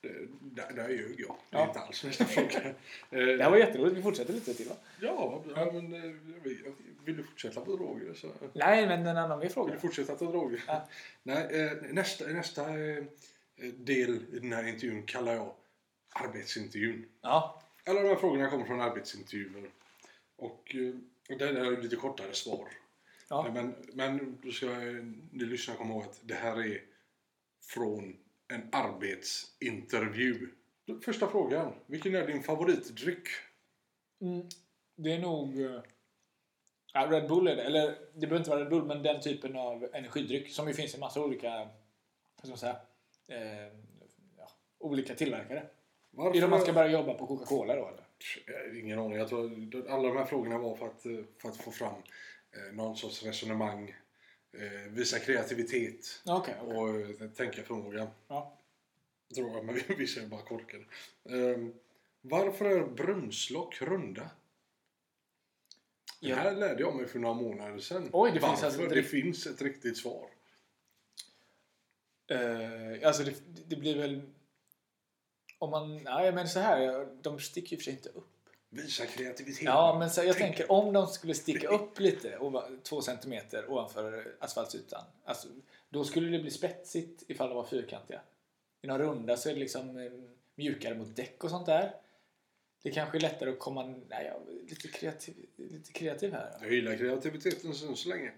Speaker 2: det där, där ljög jag. Det är
Speaker 1: Ja.
Speaker 2: inte alls nästa fråga.
Speaker 1: Det här var jätteroligt. Vi fortsätter lite till va?
Speaker 2: Ja, ja men eh, vill, vill du fortsätta på droger så...
Speaker 1: Nej, men en annan mer
Speaker 2: Vill
Speaker 1: fråga.
Speaker 2: du fortsätta ta droger?
Speaker 1: Ja.
Speaker 2: Nej, eh, nästa, nästa eh, del i den här intervjun kallar jag arbetsintervjun.
Speaker 1: Ja,
Speaker 2: Alla de här frågorna kommer från arbetsintervjuer. Och och det där är lite kortare svar.
Speaker 1: ja.
Speaker 2: Men, men då ska ni lyssnare komma ihåg att det här är från en arbetsintervju. Första frågan. Vilken är din favoritdryck?
Speaker 1: Mm, det är nog... eh, Ja, Red Bull är det. Eller det behöver inte vara Red Bull, men den typen av energidryck som ju finns i massa olika... Vad ska man säga? Eh, ja, olika tillverkare.
Speaker 2: Varför?
Speaker 1: Är det man ska börja jobba på Coca-Cola då eller?
Speaker 2: Ingen aning. Jag tror alla de här frågorna var för att, för att få fram eh, någon sorts resonemang. Eh, visa kreativitet
Speaker 1: Okej, okej.
Speaker 2: och eh, tänka förmåga.
Speaker 1: Ja.
Speaker 2: Tror jag, men vissa är bara korkade. Eh, varför är brunnslock runda? Det
Speaker 1: Ja.
Speaker 2: här lärde jag mig för några månader sedan.
Speaker 1: Oj, det finns alltså ett
Speaker 2: det finns ett riktigt svar.
Speaker 1: Eh, alltså det, det blir väl... Om man... Nej, men så här. De sticker ju för sig inte upp.
Speaker 2: Visa kreativitet.
Speaker 1: Ja, men så, jag
Speaker 2: Tänk.
Speaker 1: tänker om de skulle sticka upp lite, två centimeter ovanför asfaltsytan. Alltså, då skulle det bli spetsigt ifall de var fyrkantiga. Är de runda så är det liksom eh, mjukare mot däck och sånt där. Det kanske är lättare att komma... Nej, jag lite kreativ, lite kreativ här.
Speaker 2: Jag gillar kreativiteten så, så länge.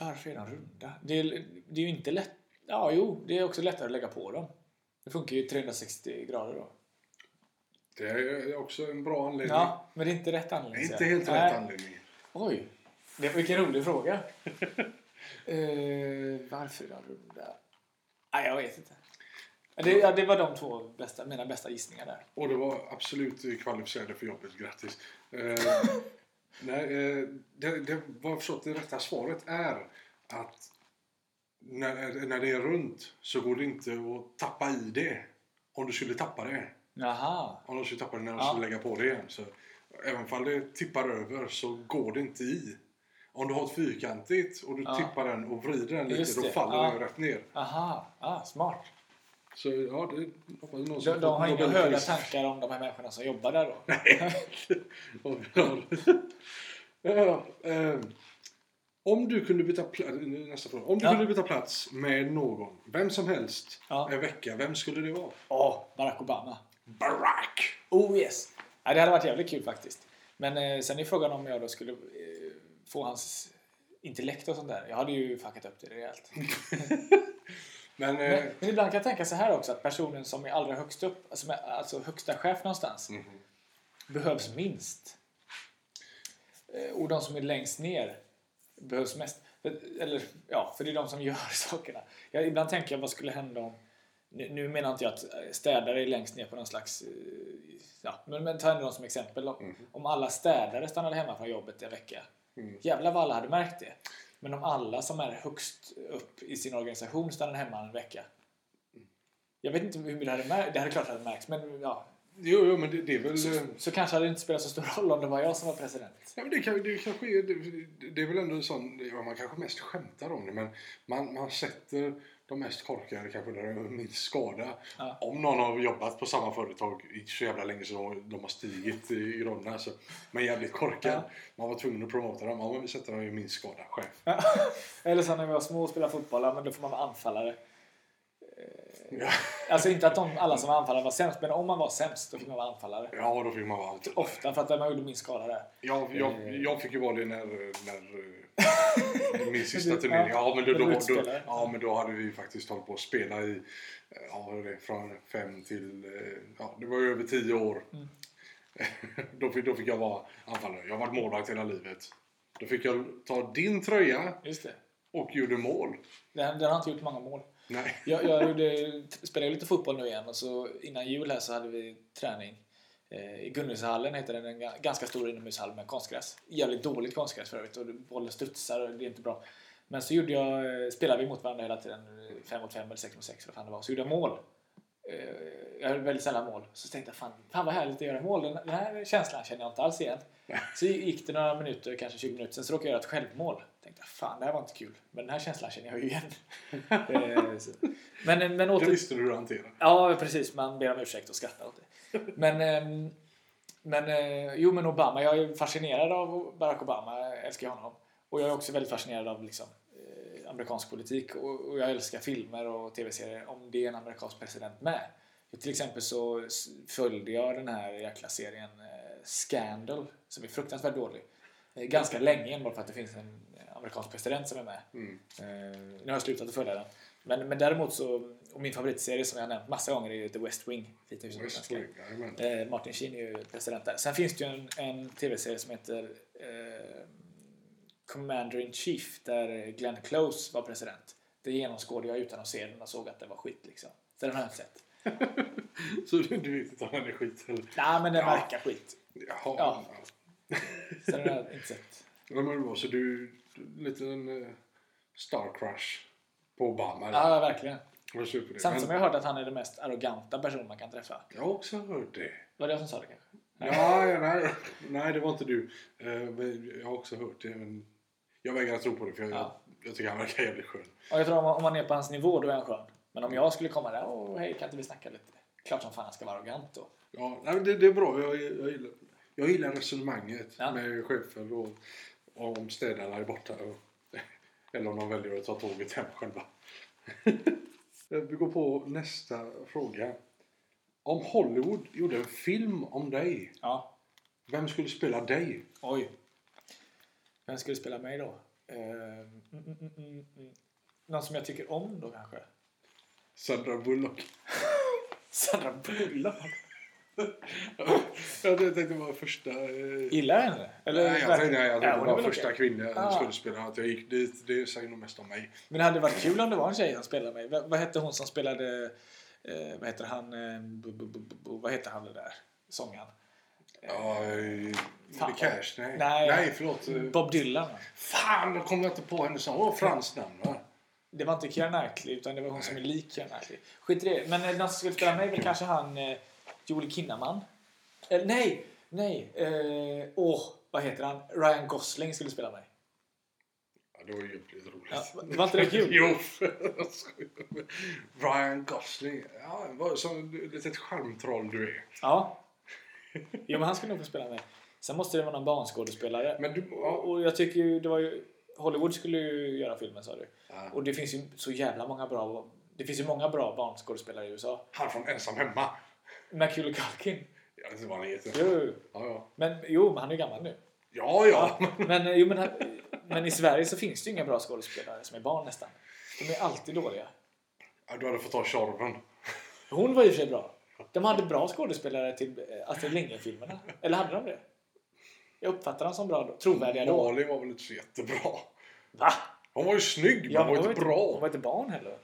Speaker 1: Varför är de runda? Det är, det är ju inte lätt... Ja, jo, det är också lättare att lägga på dem. Det funkar ju 360 grader då.
Speaker 2: Det är också en bra anledning.
Speaker 1: Ja, men det är inte rätt anledning.
Speaker 2: inte helt
Speaker 1: Nej.
Speaker 2: rätt anledning.
Speaker 1: Oj, det, vilken rolig fråga. eh, varför är de runda? Nej, jag vet inte. Det, ja, det var de två bästa, mina bästa gissningar där.
Speaker 2: Och det var absolut kvalificerade för jobbet. Grattis. Eh, nej, eh, det, det jag förstått det rätta svaret är att när, när det är runt så går det inte att tappa i det. Om du skulle tappa det.
Speaker 1: Jaha.
Speaker 2: Om du skulle tappa det när du
Speaker 1: Ja.
Speaker 2: skulle lägga på det igen. Så även om det tippar över så går det inte i. Om du har ett fyrkantigt och du
Speaker 1: Ja.
Speaker 2: tippar den och vrider den lite då faller
Speaker 1: Ja.
Speaker 2: den rätt ner.
Speaker 1: Aha, ah, smart.
Speaker 2: Så ja, det hoppas någon
Speaker 1: De,
Speaker 2: som
Speaker 1: de har
Speaker 2: fått
Speaker 1: inga höga tankar om de här människorna som jobbar där då?
Speaker 2: ja, eh, om du kunde byta plats, nästa fråga. Om du
Speaker 1: Ja.
Speaker 2: kunde byta plats med någon, vem som helst,
Speaker 1: Ja.
Speaker 2: en vecka, vem skulle det vara?
Speaker 1: Åh, Barack Obama.
Speaker 2: Barack!
Speaker 1: Oh yes! Ja, det hade varit jävligt kul faktiskt. Men eh, sen är frågan om jag då skulle eh, få hans intellekt och sånt där. Jag hade ju fuckat upp det rejält.
Speaker 2: Men, eh,
Speaker 1: Men, men ibland kan jag tänka så här också att personen som är allra högst upp, alltså, med, alltså högsta chef någonstans,
Speaker 2: mhm.
Speaker 1: behövs minst. Eh, Och de som är längst ner behövs mest. Eller ja, för det är de som gör sakerna. Jag, ibland tänker jag vad skulle hända om... Nu, menar inte jag att städare är längst ner på någon slags... eh, Ja, men, men ta dem som exempel. Om, om alla städare stannade hemma från jobbet en vecka.
Speaker 2: Mm.
Speaker 1: Jävlar vad alla hade märkt det. Men om alla som är högst upp i sin organisation stannade hemma en vecka. Jag vet inte hur det hade märkt. Det hade klart hade märkts. Men ja,
Speaker 2: Jo, jo, men det, det är väl...
Speaker 1: så,
Speaker 2: eh,
Speaker 1: så kanske hade det inte spelat så stor roll om det var jag som var president.
Speaker 2: Ja, men det, kan, det kanske är, det, det är väl ändå en sån, man kanske mest skämtar om det, men man, man sätter de mest korkade kanske där är minst skada.
Speaker 1: Ja.
Speaker 2: Om någon har jobbat på samma företag i så jävla länge så de, de har stigit i graderna. Men jävligt korkad.
Speaker 1: Ja.
Speaker 2: Man var tvungen att promota dem. Ja, men vi sätter dem i minst skada, chef.
Speaker 1: Eller så när vi var små och spelade fotboll, ja, men då får man vara anfallare.
Speaker 2: Ja,
Speaker 1: Alltså inte att de, alla som var anfallare var sämst, men om man var sämst då fick man vara anfallare.
Speaker 2: ja då fick man vara allt.
Speaker 1: Ofta för att man gjorde minst skada där.
Speaker 2: Jag, jag,
Speaker 1: Eh.
Speaker 2: jag fick ju vara det när, när eh, min sista turnering. Ja, men då, då, då, ja, men då hade vi faktiskt hållit på att spela i ja, från fem till... eh, Ja, det var ju över tio år.
Speaker 1: Mm.
Speaker 2: då, fick, då fick jag vara anfallare. Jag har varit målvakt hela livet. Då fick jag ta din tröja och gjorde mål.
Speaker 1: Den, den har inte gjort många mål.
Speaker 2: Nej.
Speaker 1: Jag, jag gjorde, spelade lite fotboll nu igen och så innan jul här så hade vi träning. Eh, I Gunnelshallen heter den, en ga- ganska stor inomhushall med konstgräs. Jävligt dåligt konstgräs för övrigt och bollen studsar och det är inte bra. Men så gjorde jag, eh, spelade vi mot varandra hela tiden, 5 mot 5 eller 6 mot 6 vad fan det var. Så gjorde jag mål. Eh, Jag höll väldigt sällan mål. Så tänkte jag fan, fan vad härligt att göra mål. Den, här känslan känner jag inte alls igen. Så gick det några minuter, kanske 20 minuter, sen så råkade jag göra ett självmål. Tänkte jag, fan det här var inte kul. Men den här känslan känner jag ju igen. Men, men
Speaker 2: Det
Speaker 1: åter,
Speaker 2: visste du hur du hanterade.
Speaker 1: Ja, precis. Man ber om ursäkt och skrattar åt det. Men, ehm, men eh, jo, men Obama. Jag är fascinerad av Barack Obama. Jag älskar honom. Och jag är också väldigt fascinerad av liksom, eh, amerikansk politik. Och, jag älskar filmer och tv-serier om det är en amerikansk president med. Till exempel så följde jag den här jäkla serien eh, Scandal, som är fruktansvärt dålig. Ganska länge enbart för att det finns en amerikansk president som är med.
Speaker 2: Mm.
Speaker 1: Nu har jag slutat att följa den. Men, men däremot så, och min favoritserie som jag nämnt massa gånger är The West Wing.
Speaker 2: West. Wing.
Speaker 1: Eh, Martin Sheen är ju president där. Sen finns det ju en, en tv-serie som heter eh, Commander in Chief där Glenn Close var president. Det genomskådade jag utan att se den och såg att det var skit liksom. Så den har jag inte sett.
Speaker 2: Så du, du vet inte om den är skit eller?
Speaker 1: Nej men den
Speaker 2: Ja.
Speaker 1: verkar skit.
Speaker 2: Jaha.
Speaker 1: Ja. Så den har jag inte sett.
Speaker 2: Ja, men var så du, du lite en eh, star crush på Obama. där.
Speaker 1: Ja, verkligen.
Speaker 2: Var super det.
Speaker 1: Samtidigt som jag har hört att han är den mest arroganta person man kan träffa.
Speaker 2: jag har också hört det.
Speaker 1: Var det jag som sa det kanske?
Speaker 2: Ja, ja, nej, nej, det var inte du. Eh, jag har också hört det. Men jag vägrar tro på det för jag,
Speaker 1: Ja.
Speaker 2: jag tycker han verkar jävligt skön.
Speaker 1: Och jag tror om man, om man är på hans nivå då är han skön. Men om jag skulle komma där, åh hej kan inte vi snacka lite? Klart som fan han ska vara arrogant då.
Speaker 2: Ja, nej, det, det är bra. Jag, jag, gillar, jag gillar resonemanget
Speaker 1: Ja.
Speaker 2: med chefer och, och om städarna är borta. Och, eller om de väljer att ta tåget hem själva. Vi går på nästa fråga. Om Hollywood gjorde en film om dig,
Speaker 1: Ja.
Speaker 2: vem skulle spela dig?
Speaker 1: Oj. Vem skulle spela mig då? Ehm, mm, mm, mm, mm, mm. Någon som jag tycker om då kanske?
Speaker 2: Sandra Bullock.
Speaker 1: Sandra Bullock.
Speaker 2: Jag tänkte vara första... Eh,
Speaker 1: Gillar du henne? Eller,
Speaker 2: nej, jag tänkte, jag
Speaker 1: Ja,
Speaker 2: tänkte
Speaker 1: väl
Speaker 2: första
Speaker 1: okej.
Speaker 2: kvinnan
Speaker 1: Ah.
Speaker 2: som skulle spela. Att jag gick dit, det säger nog mest om mig.
Speaker 1: Men det hade varit kul om det var en tjej som spelade mig. Vad, vad hette hon som spelade... Eh, vad heter han? Eh, bu, bu, bu, vad heter han det där? Sångaren?
Speaker 2: Ja, eh,
Speaker 1: Fan.
Speaker 2: The Cash, nej.
Speaker 1: Nej.
Speaker 2: nej förlåt. eh,
Speaker 1: Bob Dylan.
Speaker 2: Fan, då kom jag inte på hennes namn. Åh, franskt namn va?
Speaker 1: Det var inte Keira Knightley utan det var hon som är lik Keira Knightley. Skit i det. Men eh, någon som skulle spela mig väl kanske han eh, Joel Kinnaman. Eh, nej! Nej! Eh, åh, vad heter han? Ryan Gosling skulle spela mig.
Speaker 2: Ja, det var ju jävligt roligt.
Speaker 1: Ja, var inte det kul?
Speaker 2: jo. Ryan Gosling. Ja, vad- som ett litet charmtroll du är.
Speaker 1: Ja. Jo, men han skulle nog få spela mig. Sen måste det vara någon barnskådespelare.
Speaker 2: Men du... Ja,
Speaker 1: Och, och jag tycker ju, det var ju... Hollywood skulle ju göra filmen sa du.
Speaker 2: Ja.
Speaker 1: Och det finns ju så jävla många bra... Det finns ju många bra barnskådespelare i USA.
Speaker 2: han från Ensam Hemma.
Speaker 1: Macaulay Culkin.
Speaker 2: Jag vet inte vad han heter.
Speaker 1: Jo.
Speaker 2: Ja, ja.
Speaker 1: Men jo, men han är ju gammal nu.
Speaker 2: Ja, ja.
Speaker 1: Men, eh, jo, men, han- men i Sverige så finns det ju inga bra skådespelare som är barn nästan. De är alltid dåliga.
Speaker 2: ja. Du hade fått ta Tjorven.
Speaker 1: Hon var ju för sig bra. De hade bra skådespelare till eh, Astrid Lindgren-filmerna. Eller hade de det? Jag uppfattar dem som bra då. Trovärdiga då.
Speaker 2: Malin var väl inte så jättebra.
Speaker 1: Va?
Speaker 2: Hon var ju snygg, men
Speaker 1: Ja,
Speaker 2: hon var
Speaker 1: hon
Speaker 2: inte
Speaker 1: Hon
Speaker 2: bra.
Speaker 1: var inte barn heller.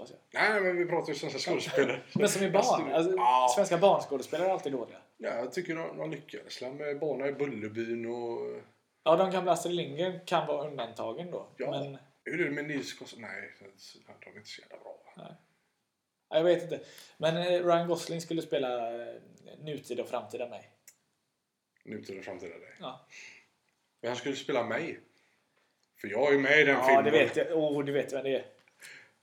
Speaker 1: Hoppas jag.
Speaker 2: Nej, men vi pratar ju svenska skådespelare.
Speaker 1: Men som är barn. Alltså,
Speaker 2: Ja.
Speaker 1: Svenska barnskådespelare är alltid dåliga.
Speaker 2: Ja, jag tycker de, de lyckades med Barnen i Bullerbyn och...
Speaker 1: Ja, de gamla Astrid Lindgren kan vara undantagen då.
Speaker 2: Ja.
Speaker 1: Men
Speaker 2: Hur är det med Nils? Nej, de är inte så jävla bra.
Speaker 1: ja, jag vet inte. Men eh, Ryan Gosling skulle spela eh, nutida och framtida mig.
Speaker 2: Nutida och framtida dig.
Speaker 1: Ja,
Speaker 2: Men han skulle spela mig. För jag är med i den
Speaker 1: ja
Speaker 2: filmen.
Speaker 1: det vet jag. Åh, du vet vem det är.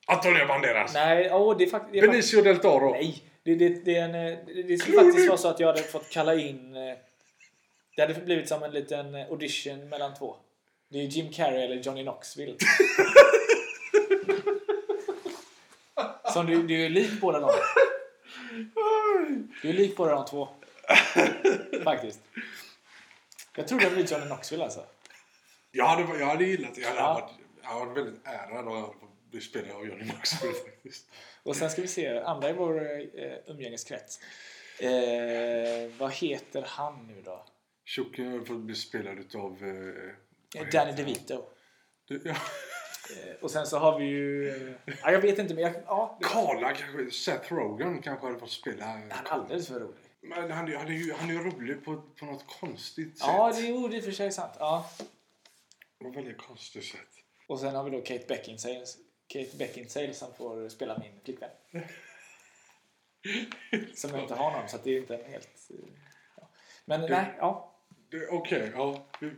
Speaker 2: Antonio Banderas.
Speaker 1: Nej, åh, det är faktiskt...
Speaker 2: Benicio del Toro.
Speaker 1: Nej, det, det, det, är en, eh, det, det skulle faktiskt vara så att jag hade fått kalla in... eh, Det hade blivit som en liten eh, audition mellan två. Det är Jim Carrey eller Johnny Knoxville. Som du, du är lik båda dem. Du är lik båda de två. Faktiskt. Jag trodde det var Johnny Knoxville alltså.
Speaker 2: Jag hade, jag hade gillat det. Jag hade,
Speaker 1: Ja.
Speaker 2: varit, jag hade varit väldigt ärad av att bli spelad av Johnny Knoxville faktiskt.
Speaker 1: Och sen ska vi se, andra i vår eh, umgängeskrets. Eh, vad heter han nu då?
Speaker 2: Tjocken har fått bli spelad utav... Eh, vad
Speaker 1: Danny? DeVito.
Speaker 2: Du, ja.
Speaker 1: Eh, och sen så har vi ju... Eh, ja, jag vet inte, men jag... Ja,
Speaker 2: Karla kanske, Seth Rogen kanske hade fått spela.
Speaker 1: han är alldeles för rolig.
Speaker 2: Men han, han, är ju, han är ju rolig på, på något konstigt
Speaker 1: Ja,
Speaker 2: sätt.
Speaker 1: det är ju i och för sig sant. Ja.
Speaker 2: På ett väldigt konstigt sätt.
Speaker 1: Och sen har vi då Kate Beckinsale, Kate Beckinsale som får spela min flickvän. Som jag inte har någon, så det är inte en helt... eh, Ja. Men nej, ja.
Speaker 2: Det- Okej, ja. Vi-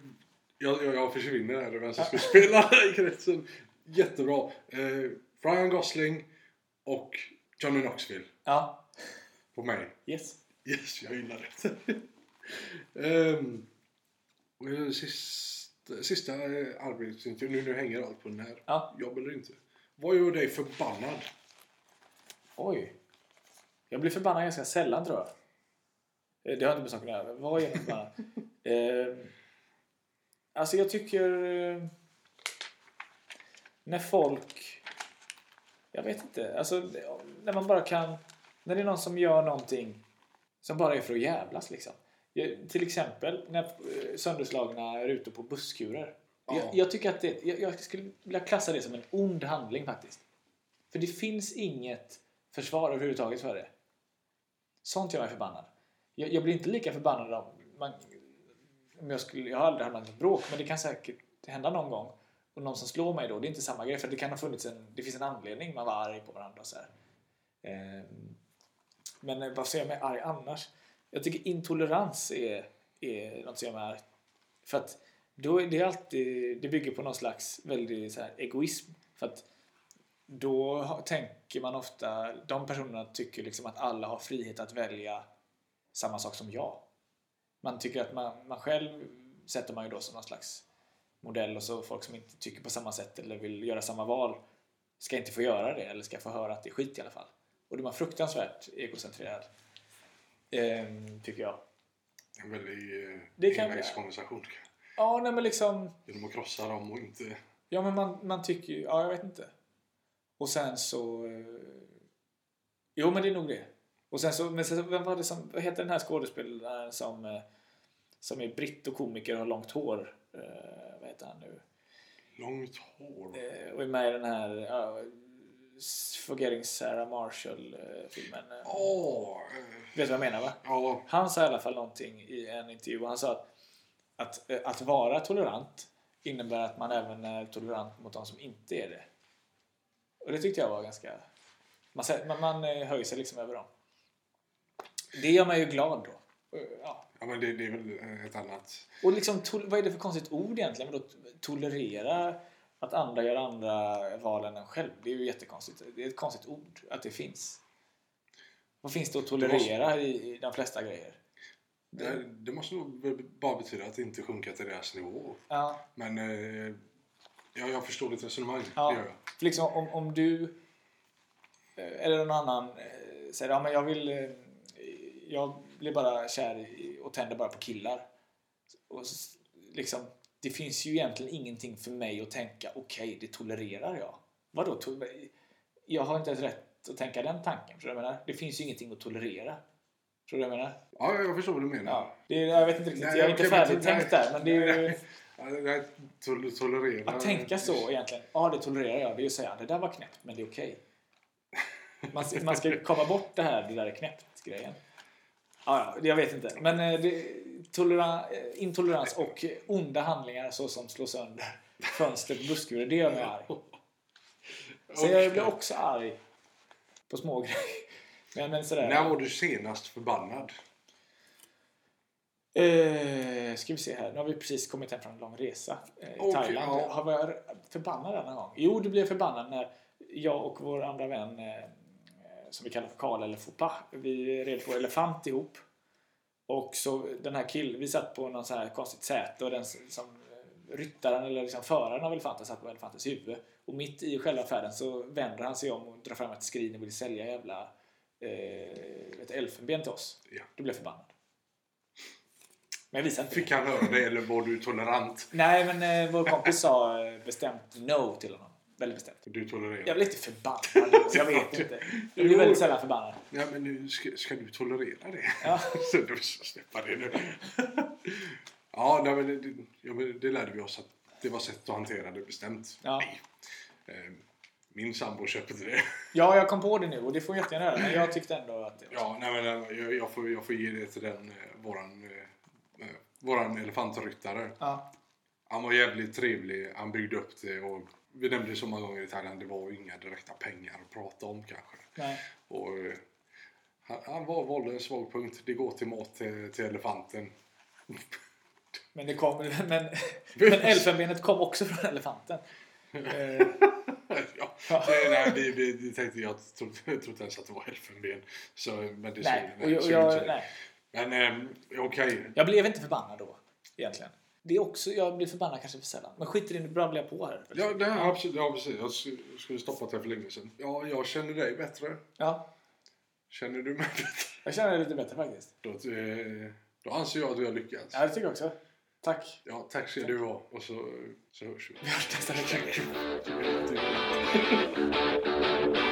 Speaker 2: Jag, jag, jag försvinner här vem som ska spela i kretsen. Jättebra. Eh, Ryan Gosling och Johnny Knoxville
Speaker 1: Ja,
Speaker 2: på mig.
Speaker 1: yes.
Speaker 2: Yes, jag gillar det. um, sista, sista eh, arbetsintervjun, nu, nu hänger allt på den här.
Speaker 1: Ja.
Speaker 2: Jobb eller inte. Vad gör dig förbannad?
Speaker 1: Oj. Jag blir förbannad ganska sällan tror jag. Eh, Det har inte med saken att göra. Vad är jag förbannad? eh, alltså jag tycker... Eh, när folk... Jag vet inte. Alltså när man bara kan... När det är någon som gör någonting som bara är för att jävlas liksom. Jag, till exempel när eh, sönderslagna rutor på busskurer.
Speaker 2: Ja.
Speaker 1: Jag, jag tycker att det... Jag, jag skulle vilja klassa det som en ond handling faktiskt. För det finns inget försvar överhuvudtaget för det. Sånt gör mig förbannad. Jag, jag blir inte lika förbannad om man, om jag skulle, jag har aldrig hamnat i ett bråk, men det kan säkert hända någon gång. Och någon som slår mig då, det är inte samma grej. För det kan ha funnits en, det finns en anledning man var arg på varandra och så här. Ehm, men eh, vad säger jag mig arg annars? Jag tycker intolerans är, är något som gör mig arg. För att då är det alltid, det bygger på någon slags väldig så här, egoism. För att då tänker man ofta, de personerna tycker liksom att alla har frihet att välja samma sak som jag. Man tycker att man, man själv sätter man ju då som någon slags modell och så folk som inte tycker på samma sätt eller vill göra samma val ska inte få göra det eller ska få höra att det är skit i alla fall. Och då är man fruktansvärt egocentrerad. Ehm, tycker jag.
Speaker 2: En väldigt eh,
Speaker 1: Det kan-
Speaker 2: envägskonversation.
Speaker 1: Ja, nej men liksom
Speaker 2: Genom att krossa dem och inte...
Speaker 1: Ja, men man, man tycker ju... Ja, jag vet inte. Och sen så... Eh, jo, men det är nog det. Och sen så... Men sen, vem var det som... Vad heter den här skådespelaren som... Eh, som är britt och komiker och har långt hår? Eh, vad heter han nu?
Speaker 2: Långt hår.
Speaker 1: Eh, och är med i den här... Uh, Forgetting Sarah Marshall-filmen. Eh,
Speaker 2: Åh! eh,
Speaker 1: vet du vad jag menar, va?
Speaker 2: ja,
Speaker 1: Han sa i alla fall någonting i en intervju. Han sa att, att, eh, att vara tolerant innebär att man även är tolerant mot de som inte är det. Och det tyckte jag var ganska... Man, man, man eh, höjer sig liksom över dem. Det gör mig ju glad då. Eh, Ja.
Speaker 2: ja, men det, det är väl ett annat...
Speaker 1: Och liksom, vad är det för konstigt ord egentligen? Men då tolerera att andra gör andra val än en själv. Det är ju jättekonstigt. Det är ett konstigt ord att det finns. Vad finns det att tolerera i, i de flesta grejer?
Speaker 2: Det, det måste nog bara betyda att inte sjunka till deras nivå.
Speaker 1: Ja,
Speaker 2: Men eh, ja, jag förstår ditt resonemang.
Speaker 1: Ja.
Speaker 2: Det gör jag.
Speaker 1: För liksom om, om du eh, eller någon annan eh, säger ja men jag vill jag blir bara kär och tänder bara på killar. Och liksom, det finns ju egentligen ingenting för mig att tänka okej, det tolererar jag. Vadå? Jag har inte ens rätt att tänka den tanken. För jag menar, det finns ju ingenting att tolerera. Tror du jag menar?
Speaker 2: Ja, jag förstår vad du menar.
Speaker 1: Ja. Det är, jag vet inte riktigt.
Speaker 2: Nej,
Speaker 1: jag är inte färdigtänkt där. Men det är ju...
Speaker 2: Nej. Tol- tolerera.
Speaker 1: Att tänka så egentligen. Ja, det tolererar jag. Det är ju att säga det där var knäppt, men det är okej. Man, ska- man ska komma bort det här, det där är knäppt-grejen. Ja, ja, jag vet inte. Men eh, det, toleran, eh, intolerans och onda handlingar så som slår sönder fönster på busskurer, det gör mig arg. Så jag blir också arg på små grejer. Men, men sådär.
Speaker 2: När var du senast förbannad?
Speaker 1: Eh, ska vi se här. Nu har vi precis kommit hem från en lång resa eh, i
Speaker 2: Okej,
Speaker 1: Thailand.
Speaker 2: ja.
Speaker 1: Har vi förbannad den någon gång? Jo, det blev förbannad när jag och vår andra vän eh, som vi kallar för Karl eller Fopa. Vi red på elefant ihop. Och så den här killen, vi satt på någon så här konstigt säte och den som eh, ryttaren eller liksom föraren av elefanten satt på elefantens huvud. Och mitt i själva färden så vänder han sig om och drar fram ett skrin och vill sälja jävla eh, ett elfenben till oss.
Speaker 2: Ja.
Speaker 1: Då blev jag förbannad. Men jag visade inte
Speaker 2: Fick han höra det eller var du tolerant?
Speaker 1: Nej, men eh, vår kompis sa eh, bestämt no till honom. Väldigt bestämt.
Speaker 2: Du tolererar?
Speaker 1: Jag blir inte förbannad. Jag vet inte. Jag blir väldigt sällan förbannad.
Speaker 2: Ja, men nu ska, ska du tolerera det?
Speaker 1: Ja.
Speaker 2: Så du ska släppa det nu. ja, nej, men det, det, ja, men det lärde vi oss att det var sätt att hantera det bestämt.
Speaker 1: Ja.
Speaker 2: Nej. Min sambo köpte det.
Speaker 1: ja, jag kom på det nu och det får jag jättegärna göra. Men jag tyckte ändå att det var
Speaker 2: Ja, nej, men eh, jag, jag, får, jag får ge det till den, eh, våran, eh, eh, våran elefantryttare.
Speaker 1: Ja.
Speaker 2: Han var jävligt trevlig, han byggde upp det och vi nämnde så många gånger i Thailand, det var inga direkta pengar att prata om kanske.
Speaker 1: Nej.
Speaker 2: Och, han, han var, valde en svag punkt, det går till mat till, till elefanten.
Speaker 1: Men det kom... Men, men elfenbenet kom också från elefanten. Eh,
Speaker 2: ja,
Speaker 1: Ja.
Speaker 2: det, nej, det, det, det tänkte jag, trodde, trodde ens att det var elfenben. Så, men det
Speaker 1: nej.
Speaker 2: såg-
Speaker 1: jag, jag, nej.
Speaker 2: Men ehm, okej.
Speaker 1: Jag blev inte förbannad då. Egentligen. Det är också... Jag blir förbannad kanske för sällan. Men skit i det, nu babblar jag på här.
Speaker 2: Ja, det här, absolut, ja, precis. Jag sk- skulle stoppat det för länge sedan. Ja, jag känner dig bättre.
Speaker 1: Ja,
Speaker 2: Känner du mig bättre?
Speaker 1: jag känner det lite bättre faktiskt.
Speaker 2: Då, eh, då anser jag att du har lyckats.
Speaker 1: Ja, det tycker jag också. Tack.
Speaker 2: Ja, tack ska du ha. Och så, så hörs vi.
Speaker 1: Vi hörs nästa vecka.